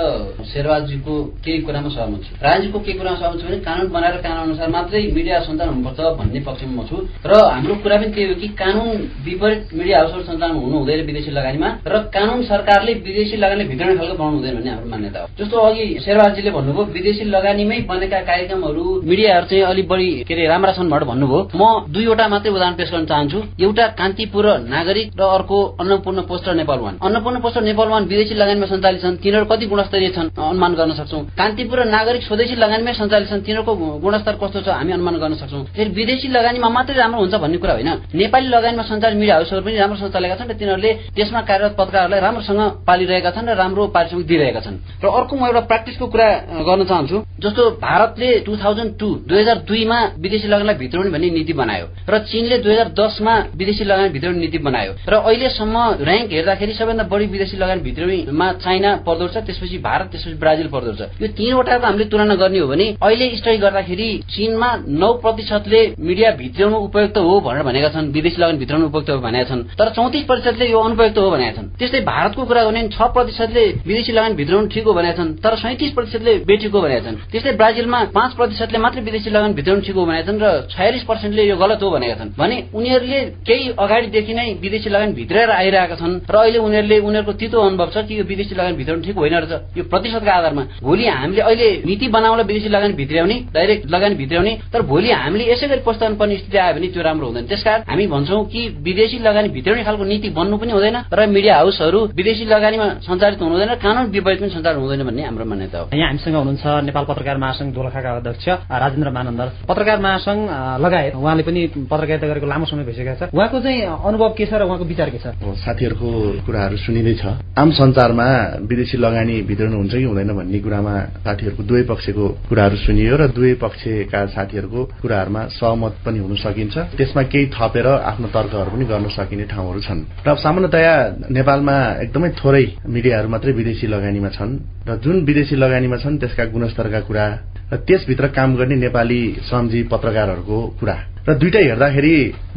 Speaker 5: शेरबाजजीको केही कुरामा सहमत छु। राजनजीको केही कुरामा सहमत छु भने कानून बनाएर कानून अनुसार मात्रै मिडिया सञ्चालन हुनुपर्छ भन्ने पक्षमा म छु। र हाम्रो कुरा पनि त्यही हो कि कानून विपरीत मिडिया हाउसहरू सञ्चालन हुनु हुँदैन विदेशी लगानीमा र कानून सरकारले विदेशी लगानीले भित्राउने खालको बनाउनु हुँदैन भन्ने हाम्रो मान्यता हो। जस्तो अघि शेरबाजजीले भन्नुभयो विदेशी लगानीमै बनेका कार्यक्रमहरू मिडियाहरू चाहिँ अलिक बढी के अरे राम्रा छन् भन्नुभयो म दुईवटा मात्रै उदाहरण पेश गर्न चाहन्छु। एउटा कान्तिपुर नागरिक र अर्को अन्नपूर्ण पोस्ट र नेपाल वान। अन्नपूर्ण पोस्ट र नेपाल वान विदेशी लगानीमा सञ्चालित छन्। तिनीहरू कति गुणस्तरीय छन् अनुमान गर्न सक्छौँ। कान्तिपुर नागरिक स्वदेशी लगानीमै सञ्चालित छन्। तिनीहरूको गुणस्तर कस्तो छ हामी अनुमान गर्न सक्छौँ। फेरि विदेशी लगानीमा मात्रै राम्रो हुन्छ भन्ने कुरा होइन। नेपाली लगानीमा सञ्चालित मिडिया हाउसहरू पनि राम्रो सञ्चालेका छन् र तिनीहरूले त्यसमा कार्यरत पत्रकारहरूलाई राम्रोसँग पालिरहेका छन् र राम्रो पारिश्रमिक दिइरहेका छन्। र अर्को म एउटा प्र्याक्टिसको कुरा गर्न चाहन्छु। जस्तो भारतले टू थाउजन्ड टू दुई हजार दुईमा विदेशी लगानीलाई भित्राउने भन्ने नीति बनायो र चीनले दुई हजार दसमा विदेशी लगानी भित्राउने नीति बनायो र अहिलेसम्म ऱ्याङ्क हेर्दाखेरि सबैभन्दा बढी विदेशी लगानी भित्राउनेमा चाइना पर्दो छ त्यसपछि भारत त्यसपछि ब्राजिल पर्दो छ यो तीनवटाको हामीले तुलना गर्ने हो भने अहिले स्टडी गर्दाखेरि चीनमा नौ प्रतिशतले मिडिया भित्राउनु उपयुक्त हो भनेर भनेका छन् विदेशी लगानी भित्राउनु उपयुक्त हो भनेका छन्। तर चौतिस प्रतिशतले यो अनुपयुक्त हो भनेका छन्। त्यस्तै भारतको कुरा गर्ने छ प्रतिशतले विदेशी लगानी भित्राउनु ठिक हो भनेका छन् तर सैतिस प्रतिशतले बेठिक हो भनेका छन्। त्यस्तै ब्राजिलमा पाँच प्रतिशतले मात्रै विदेशी लगानी भित्राउनु ठिक हो भनेका छन् र छयालिस पर्सेन्टले यो गलत हो भनेका छन्। भने उनीहरूले केही अगाडिदेखि नै विदेशी लगानी भित्राएर आइरहेका छन् र अहिले उनीहरूले उनीहरूको तितो अनुभव छ कि यो विदेशी लगानी भित्राउनु ठिक होइन रहेछ। यो प्रतिशतको आधारमा भोलि हामीले अहिले नीति बनाउन विदेशी लगानी भित्राउने डाइरेक्ट लगानी भित्राउने तर भोलि हामीले यसै गरी प्रोत्साहन पर्ने स्थिति आयो भने त्यो राम्रो हुँदैन। त्यसकारण हामी भन्छौँ कि विदेशी लगानी भित्राउने खालको नीति बन्नु पनि हुँदैन र मिडिया हाउसहरू विदेशी लगानीमा सञ्चालित हुनु हुँदैन कानून विपरीत पनि सञ्चालित हुँदैन भन्ने हाम्रो मान्यता हो।
Speaker 2: यहाँ हामीसँग हुनुहुन्छ नेपाल पत्रकार महासंघ दोलखाका अध्यक्ष राजेन्द्र मानन्दर। पत्रकार महासंघ लगायत उहाँले पनि पत्रकारिता गरेको लामो समय भइसकेको छ। उहाँको चाहिँ अनुभव के छ र उहाँको विचार के छ?
Speaker 8: साथीहरूको कुराहरू सुनिँदैछ आम संसारमा विदेशी लगानी भित्राउनु हुन्छ कि हुँदैन भन्ने कुरामा साथीहरूको दुवै पक्षको कुराहरू सुनियो र दुवै पक्षका साथीहरूको कुराहरूमा सहमत पनि हुन सकिन्छ। त्यसमा केही थपेर आफ्नो तर्कहरू पनि गर्न सकिने ठाउँहरू छन्। र सामान्यतया नेपालमा एकदमै थोरै मिडियाहरू मात्रै विदेशी लगानीमा छन् र जुन विदेशी लगानीमा छन् त्यसका गुणस्तरका कुरा त्यसभित्र काम गर्ने नेपाली श्रमजीवी पत्रकारहरूको कुरा। र दुइटै हेर्दाखेरि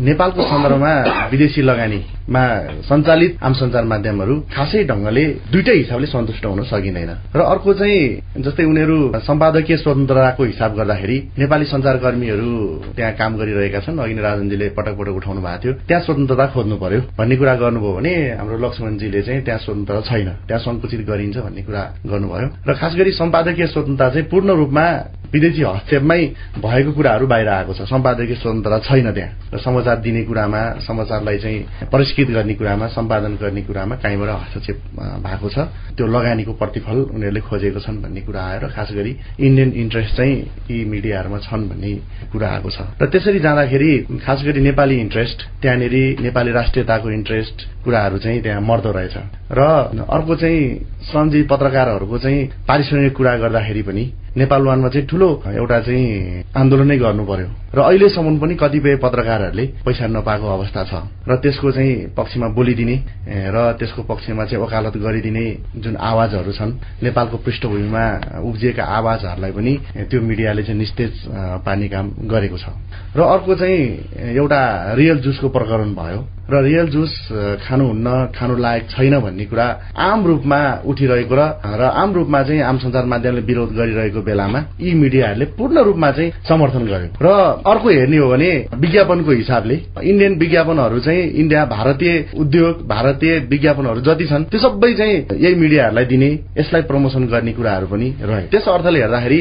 Speaker 8: नेपालको सन्दर्भमा विदेशी लगानीमा सञ्चालित आम सञ्चार माध्यमहरू खासै ढंगले दुइटै हिसाबले सन्तुष्ट हुन सकिँदैन। र अर्को चाहिँ जस्तै उनीहरू सम्पादकीय स्वतन्त्रताको हिसाब गर्दाखेरि नेपाली संचारकर्मीहरू त्यहाँ काम गरिरहेका छन्। अघि राजनजीले पटक पटक उठाउनु भएको थियो। त्यहाँ स्वतन्त्रता खोज्नु पर्यो भन्ने कुरा गर्नुभयो भने हाम्रो लक्ष्मणजीले चाहिँ त्यहाँ स्वतन्त्रता छैन। त्यहाँ संकुचित गरिन्छ भन्ने कुरा गर्नुभयो। र खास गरी सम्पादकीय स्वतन्त्रता चाहिँ पूर्ण रूपमा विदेशी हस्तक्षेपमै भएको कुराहरू बाहिर आएको छ। सम्पादकीय स्वतन्त्रता छैन त्यहाँ। र समाचार दिने कुरामा समाचारलाई चाहिँ परिष्कृत गर्ने कुरामा सम्पादन गर्ने कुरामा कहीँबाट हस्तक्षेप भएको छ। त्यो लगानीको प्रतिफल उनीहरूले खोजेको छन् भन्ने कुरा आयो र खास गरी इन्डियन इन्ट्रेस्ट चाहिँ यी मिडियाहरूमा छन् भन्ने कुरा आएको छ। र त्यसरी जाँदाखेरि खास गरी नेपाली इन्ट्रेस्ट त्यहाँनिर नेपाली राष्ट्रियताको इन्ट्रेस्ट कुराहरू चाहिँ त्यहाँ मर्दो रहेछ। र अर्को चाहिँ श्रमजीवी पत्रकारहरूको चाहिँ पारिश्रमिक कुरा गर्दाखेरि पनि नेपाल वानमा चाहिँ ठूलो एउटा चाहिँ आन्दोलनै गर्नु पर्यो र अहिलेसम्म पनि कतिपय पत्रकारहरूले पैसा नपाएको अवस्था छ। र त्यसको चाहिँ पक्षमा बोलिदिने र त्यसको पक्षमा चाहिँ वकालत गरिदिने जुन आवाजहरू छन् नेपालको पृष्ठभूमिमा उब्जिएका आवाजहरूलाई पनि त्यो मिडियाले चाहिँ निस्तेज पार्ने काम गरेको छ। र अर्को चाहिँ एउटा रियल जुसको प्रकरण भयो। र रियल जुस खानुहुन्न खानु लायक छैन भन्ने कुरा आम रूपमा उठिरहेको र आम रूपमा चाहिँ आम सञ्चार माध्यमले विरोध गरिरहेको बेलामा यी मिडियाहरूले पूर्ण रूपमा चाहिँ समर्थन गर्यो। र अर्को हेर्ने हो भने विज्ञापनको हिसाबले इन्डियन विज्ञापनहरू चाहिँ इन्डिया भारतीय उद्योग भारतीय विज्ञापनहरू जति छन् त्यो सबै चाहिँ यही मिडियाहरूलाई दिने यसलाई प्रमोसन गर्ने कुराहरू पनि रहे। त्यस अर्थले हेर्दाखेरि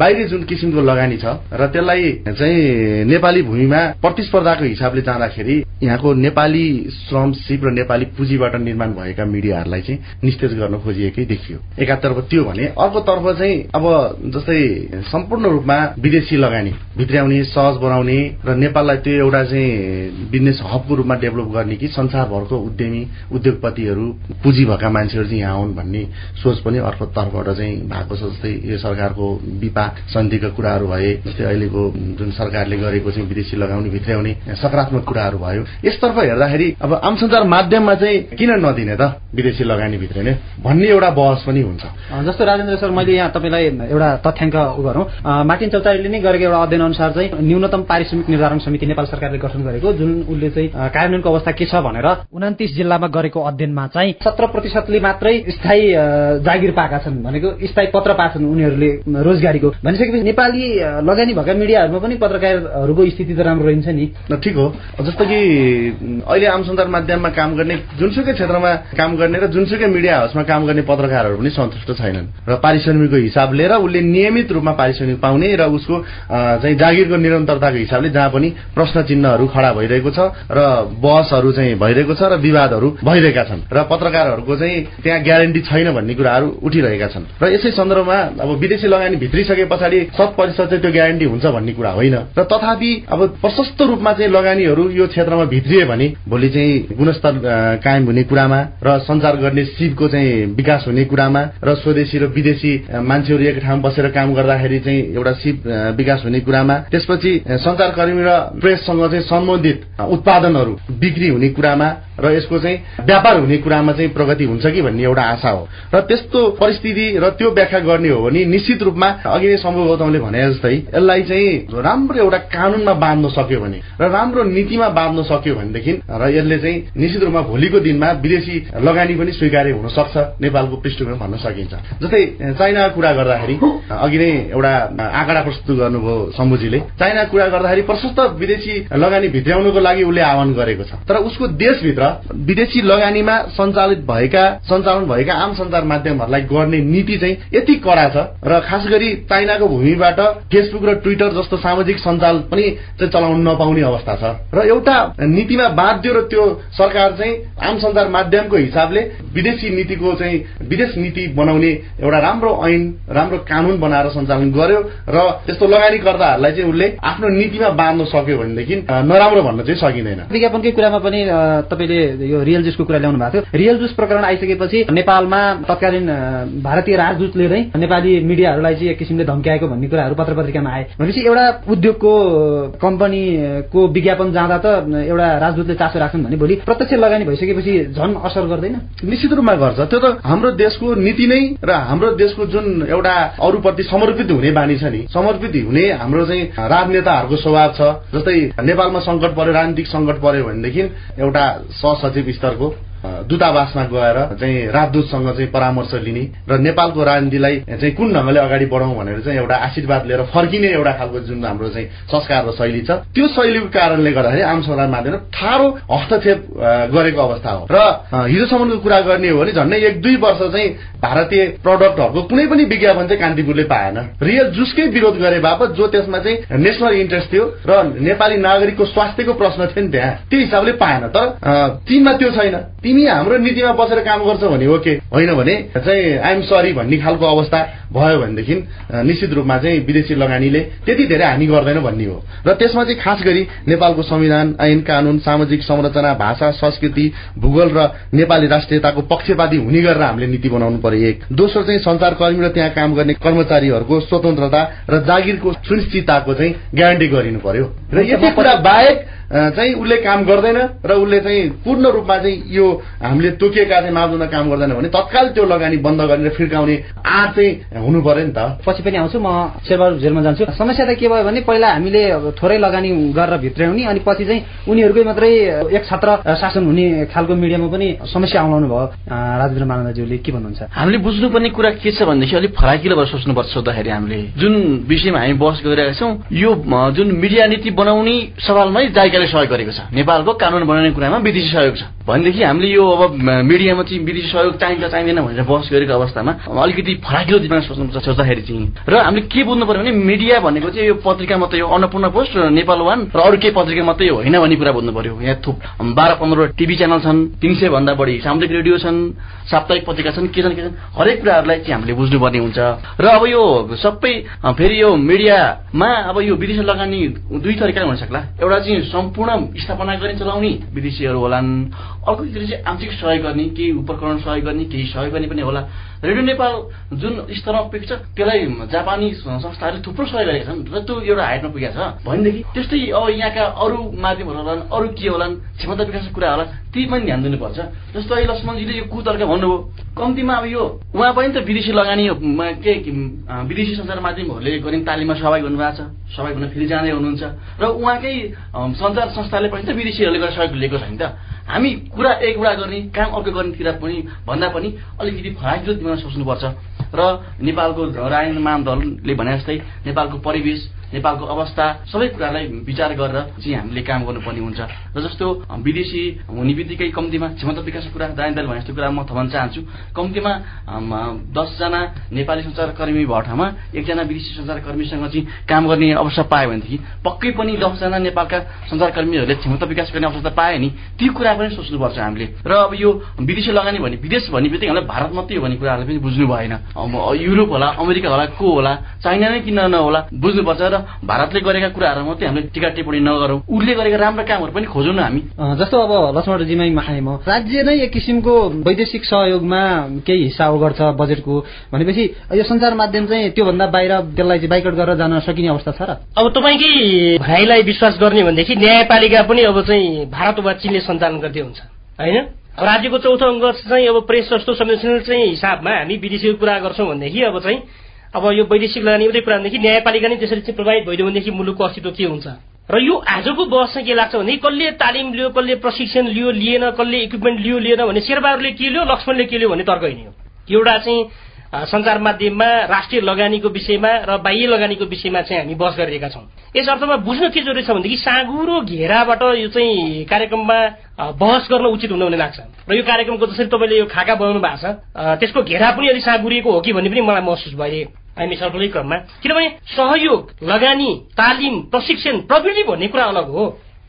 Speaker 8: बाहिरी जुन किसिमको लगानी छ र त्यसलाई चाहिँ नेपाली भूमिमा प्रतिस्पर्धाको हिसाबले जाँदाखेरि यहाँको नेपाली श्रमशिप र नेपाली पुँजीबाट निर्माण भएका मिडियाहरूलाई चाहिँ निस्तेज गर्न खोजिएकै देखियो। एकातर्फ त्यो भने अर्कोतर्फ चाहिँ अब जस्तै सम्पूर्ण रूपमा विदेशी लगानी भित्र्याउने सहज बनाउने र नेपाललाई त्यो एउटा चाहिँ बिजनेस हबको रूपमा डेभलप गर्ने कि संसारभरको उद्यमी उद्योगपतिहरू पुँजी भएका मान्छेहरू चाहिँ यहाँ आउन् भन्ने सोच पनि अर्कोतर्फबाट चाहिँ भएको छ। जस्तै यो सरकारको विपा सन्धिका कुराहरू भए जस्तै अहिलेको जुन सरकारले गरेको चाहिँ विदेशी लगाउने भित्र्याउने सकारात्मक कुराहरू भयो। यसतर्फ हेर्दाखेरि अब आम सञ्चार माध्यममा चाहिँ किन नदिने त विदेशी लगानी भित्रिने भन्ने एउटा बहस पनि हुन्छ।
Speaker 2: जस्तो राजेन्द्र सर मैले यहाँ तपाईँलाई एउटा तथ्याङ्क गरौँ। मार्टिन चौतारीले नै गरेको एउटा अध्ययन अनुसार चाहिँ न्यूनतम पारिश्रमिक निर्धारण समिति नेपाल सरकारले गठन गरेको जुन उसले चाहिँ कार्यान्वयनको अवस्था के छ भनेर उन्तिस जिल्लामा गरेको अध्ययनमा चाहिँ सत्र प्रतिशतले मात्रै स्थायी जागिर पाएका छन् भनेको स्थायी पत्र पाएछन् उनीहरूले रोजगारीको। भनिसकेपछि नेपाली लगानी भएका मिडियाहरूमा पनि पत्रकारहरूको स्थिति त राम्रो रहन्छ नि
Speaker 8: ठिक हो। जस्तो कि अहिले आम सञ्चार माध्यममा काम गर्ने जुनसुकै क्षेत्रमा काम गर्ने र जुनसुकै मिडिया हाउसमा काम गर्ने पत्रकारहरू पनि सन्तुष्ट छैनन्। र पारिश्रमिकको हिसाब लिएर उसले नियमित रूपमा पारिश्रमिक पाउने र उसको चाहिँ जागिरको निरन्तरताको हिसाबले जहाँ पनि प्रश्न चिन्हहरू खडा भइरहेको छ र बहसहरू चाहिँ भइरहेको छ र विवादहरू भइरहेका छन् र पत्रकारहरूको चाहिँ त्यहाँ ग्यारेन्टी छैन भन्ने कुराहरू उठिरहेका छन्। र यसै सन्दर्भमा अब विदेशी लगानी भित्रिसके पछाडि शत प्रतिशत चाहिँ त्यो ग्यारेन्टी हुन्छ भन्ने कुरा होइन। र तथापि अब प्रशस्त रूपमा चाहिँ लगानीहरू यो क्षेत्रमा भित्रिए भने भोलि चाहिँ गुणस्तर कायम हुने कुरामा र सञ्चार गर्ने सिपको चाहिँ विकास हुने कुरामा र स्वदेशी र विदेशी मान्छेहरू एक ठाउँ बसेर काम गर्दाखेरि चाहिँ एउटा सिप विकास हुने कुरामा। त्यसपछि सञ्चारकर्मी र प्रेससँग चाहिँ सम्बन्धित उत्पादनहरू बिक्री हुने कुरामा र यसको चाहिँ व्यापार हुने कुरामा चाहिँ प्रगति हुन्छ कि भन्ने एउटा आशा हो। र त्यस्तो परिस्थिति र त्यो व्याख्या गर्ने हो भने निश्चित रूपमा अघि नै शम्भु गौतमले भने जस्तै यसलाई चाहिँ राम्रो एउटा कानूनमा बाँध्न सक्यो भने र राम्रो नीतिमा बाँध्न सक्यो भनेदेखि र यसले चाहिँ निश्चित रूपमा भोलिको दिनमा विदेशी लगानी पनि स्वीकार्य हुन सक्छ नेपालको पृष्ठभूमि भन्न सकिन्छ। जस्तै चाइनाको कुरा गर्दाखेरि अघि नै एउटा आँकडा प्रस्तुत गर्नुभयो शम्भुजीले। चाइना कुरा गर्दाखेरि प्रशस्त विदेशी लगानी भित्र्याउनुको लागि उसले आह्वान गरेको छ। तर उसको देशभित्र विदेशी लगानीमा सञ्चालित भएका सञ्चालन भएका आम सञ्चार माध्यमहरूलाई गर्ने नीति चाहिँ यति कडा छ र खास गरी चाइनाको भूमिबाट फेसबुक र ट्विटर जस्तो सामाजिक सञ्जाल पनि चलाउन नपाउने अवस्था छ। र एउटा नीतिमा बाध्य र त्यो सरकार चाहिँ आम सञ्चार माध्यमको हिसाबले विदेशी नीतिको चाहिँ विदेश नीति बनाउने एउटा राम्रो ऐन राम्रो कानून बनाएर सञ्चालन गर्यो र त्यस्तो लगानीकर्ताहरूलाई चाहिँ उसले आफ्नो नीतिमा बाँध्न सक्यो भनेदेखि नराम्रो भन्न चाहिँ सकिँदैन।
Speaker 2: विज्ञापनकै कुरामा पनि तपाईँले यो रियल जुसको कुरा ल्याउनु भएको थियो। रियल जुस प्रकरण आइसकेपछि नेपालमा तत्कालीन भारतीय राजदूतले नै नेपाली मिडियाहरूलाई चाहिँ एक किसिमले धम्क्याएको भन्ने कुराहरू पत्र पत्रिकामा आए। भनेपछि एउटा उद्योगको कम्पनीको विज्ञापन जाँदा त एउटा राजदूतले चासो राख्छन् भने भोलि प्रत्यक्ष लगानी भइसकेपछि झन् असर गर्दैन।
Speaker 8: निश्चित रूपमा गर्छ। त्यो त हाम्रो देशको नीति नै र हाम्रो देशको जुन एउटा अरूप्रति समर्पित हुने बानी छ नि समर्पित हुने हाम्रो चाहिँ राजनेताहरूको स्वभाव छ। जस्तै नेपालमा संकट पर्यो राजनीतिक संकट पर्यो भनेदेखि एउटा सहसचिव स्तरको दूतावासमा गएर चाहिँ राजदूतसँग चाहिँ परामर्श लिने र नेपालको राजनीतिलाई चाहिँ कुन ढङ्गले अगाडि बढाउँ भनेर चाहिँ एउटा आशीर्वाद लिएर फर्किने एउटा खालको जुन हाम्रो चाहिँ संस्कार र शैली छ त्यो शैलीको कारणले गर्दाखेरि आम सञ्चार माध्यमले ठाडो हस्तक्षेप गरेको अवस्था हो। र हिजोसम्मको कुरा गर्ने हो भने झन्डै एक दुई वर्ष चाहिँ भारतीय प्रडक्टहरूको कुनै पनि विज्ञापन चाहिँ कान्तिपुरले पाएन। रियल जुसकै विरोध गरे बापत जो त्यसमा चाहिँ नेसनल इन्ट्रेस्ट थियो र नेपाली नागरिकको स्वास्थ्यको प्रश्न थियो नि त्यहाँ त्यो हिसाबले पाएन। तर चीनमा त्यो छैन। तिमी हाम्रो नीतिमा बसेर काम गर्छ भने ओके होइन भने चाहिँ आइएम सरी भन्ने खालको अवस्था भयो भनेदेखि निश्चित रूपमा चाहिँ विदेशी लगानीले त्यति धेरै हानि गर्दैन भन्ने हो। र त्यसमा चाहिँ खास गरी नेपालको संविधान ऐन कानून सामाजिक संरचना भाषा संस्कृति भूगोल र नेपाली राष्ट्रियताको पक्षपाती हुने गरेर हामीले नीति बनाउनु पर्यो एक। दोस्रो चाहिँ संचारकर्मी र त्यहाँ काम गर्ने कर्मचारीहरूको स्वतन्त्रता र जागिरको सुनिश्चितताको चाहिँ ग्यारेन्टी गरिनु पर्यो। र यति कुरा बाहेक चाहिँ उसले काम गर्दैन र उसले चाहिँ पूर्ण रूपमा चाहिँ यो हामीले तोकिएका चाहिँ मापदण्ड काम गर्दैन भने तत्काल त्यो लगानी बन्द गर्ने फिर्काउने आँट चाहिँ हुनु पर्यो नि त।
Speaker 2: पछि पनि आउँछु म शेरबहादुर जेलमा जान्छु। समस्या त के भयो भने पहिला हामीले थोरै लगानी गरेर भित्राउने अनि पछि चाहिँ उनीहरूकै मात्रै एक छात्र शासन हुने खालको मिडियामा पनि समस्या आउलाउनु भयो। राजेन्द्र मानन्दज्यूले के भन्नुहुन्छ?
Speaker 7: हामीले बुझ्नुपर्ने कुरा के छ भनेदेखि अलिक फराकिलो भएर सोच्नुपर्छ सोद्धाखेरि हामीले। जुन विषयमा हामी बहस गरिरहेका छौँ यो जुन मिडिया नीति बनाउने सवालमै जायकाले सहयोग गरेको छ। नेपालको कानून बनाउने कुरामा विदेशी सहयोग छ। भनेदेखि हामीले यो अब मिडियामा चाहिँ विदेशी सहयोग चाहिन्छ चाहिँदैन भनेर बहस गरेको अवस्थामा अलिकति फराकिलो दिनमा सोच्नुपर्छ सोच्दाखेरि चाहिँ। र हामीले के बुझ्नु पर्यो भने मिडिया भनेको चाहिँ यो पत्रिका मात्रै हो अन्नपूर्ण पोस्ट नेपाल वान र अरू केही पत्रिका मात्रै होइन भन्ने कुरा बुझ्नु पर्यो। यहाँ थुप बाह्र पन्ध्रवटा टिभी च्यानल छन् तिन सय भन्दा बढी सामुदायिक रेडियो छन् साप्ताहिक पत्रिका छन् के छन् के छन् हरेक कुराहरूलाई चाहिँ हामीले बुझ्नुपर्ने हुन्छ। र अब यो सबै फेरि यो मिडियामा अब यो विदेशी लगानी दुई तरिकाले हुन सक्ला। एउटा चाहिँ सम्पूर्ण स्थापना गर्ने चलाउने विदेशीहरू होलान् अर्कोतिर चाहिँ आंशिक सहयोग गर्ने केही उपकरण सहयोग गर्ने केही सहयोग गर्ने पनि होला। रेडियो नेपाल जुन स्तरमा पुगेको छ त्यसलाई जापानी संस्थाहरूले थुप्रो सहयोग गरेका छन् र त्यो एउटा हाइटमा पुगेको छ। भनेदेखि त्यस्तै अब यहाँका अरू माध्यमहरू होलान् अरू के होलान् क्षमता विकासको कुरा होला ती पनि ध्यान दिनुपर्छ। जस्तो अहिले लक्ष्मणजीले यो कुतर्क भन्नुभयो कम्तीमा अब यो उहाँ पनि त विदेशी लगानी के विदेशी सञ्चार माध्यमहरूले गर्ने तालिममा सहभागी हुनुभएको छ सहभागी हुन फेरि जाँदै हुनुहुन्छ। र उहाँकै सञ्चार संस्थाले पनि त विदेशीहरूले गरेर सहयोग लिएको छ नि त। हामी कुरा एक कुरा गर्ने काम अर्को गर्नेतिर पनि भन्दा पनि अलिकति फराकिलो सोच्नुपर्छ र नेपालको राजनीति महादलले भने जस्तै नेपालको परिवेश नेपालको अवस्था सबै कुरालाई विचार गरेर चाहिँ हामीले काम गर्नुपर्ने हुन्छ। र जस्तो विदेशी हुने बित्तिकै कम्तीमा क्षमता विकासको कुरा दायन भने जस्तो कुरा म थप्न चाहन्छु। कम्तीमा दसजना नेपाली सञ्चारकर्मी भएको ठाउँमा एकजना विदेशी सञ्चारकर्मीसँग चाहिँ काम गर्ने अवसर पायो भनेदेखि पक्कै पनि दसजना नेपालका सञ्चारकर्मीहरूले क्षमता विकास गर्ने अवसर पाए नि। ती कुरा पनि सोच्नुपर्छ हामीले। र अब यो विदेशी लगानी भने विदेश भन्ने बित्तिकै हामीलाई भारत मात्रै हो भन्ने कुराहरूले पनि बुझ्नु भएन। युरोप होला अमेरिका होला को होला चाइना नै किन नहोला बुझ्नुपर्छ। र भारतले गरेका कुराहरू मात्रै हामीले टिका टिप्पणी नगरौँ। उसले गरेका राम्रो कामहरू पनि खोजौँ न हामी।
Speaker 2: जस्तो अब लक्ष्मणजीमै आएँ म राज्य नै एक किसिमको वैदेशिक सहयोगमा केही हिस्सा गर्छ बजेटको भनेपछि यो सञ्चार माध्यम चाहिँ त्योभन्दा बाहिर त्यसलाई चाहिँ बाइकट गरेर जान सकिने अवस्था छ र?
Speaker 3: अब तपाईँकै भाइलाई विश्वास गर्ने भनेदेखि न्यायपालिका पनि अब चाहिँ भारत वा चीनले सञ्चालन गर्दै हुन्छ होइन? राज्यको चौथो अङ्ग चाहिँ अब प्रेस जस्तो संवेदनशील चाहिँ हिसाबमा हामी विदेशीको कुरा गर्छौँ भनेदेखि अब चाहिँ अब यो वैदेशिक लगानी कुरा भनेदेखि न्यायपालिका नै त्यसरी चाहिँ प्रभावित भइदियो भनेदेखि मुलुकको अस्तित्व के हुन्छ? र यो आजको बहस चाहिँ के लाग्छ भने कसले तालिम लियो कसले प्रशिक्षण लियो लिएन कसले इक्विपमेन्ट लियो लिएन भने शेरबहादुरले के लियो लक्ष्मणले के लियो भन्ने तर्क होइन एउटा चाहिँ सञ्चार माध्यममा राष्ट्रिय लगानीको विषयमा र बाह्य लगानीको विषयमा चाहिँ हामी बहस गरिरहेका छौँ। यस अर्थमा बुझ्नु के जरुरी छ भनेदेखि साँगुरो घेराबाट यो चाहिँ कार्यक्रममा बहस गर्न उचित हुन हुने लाग्छ। र यो कार्यक्रमको जसरी तपाईँले यो खाका बनाउनु भएको छ त्यसको घेरा पनि अलिक साँगुरिएको हो कि भन्ने पनि मलाई महसुस भयो हामी छलफलै क्रममा। किनभने सहयोग लगानी तालिम प्रशिक्षण प्रविधि भन्ने कुरा अलग हो।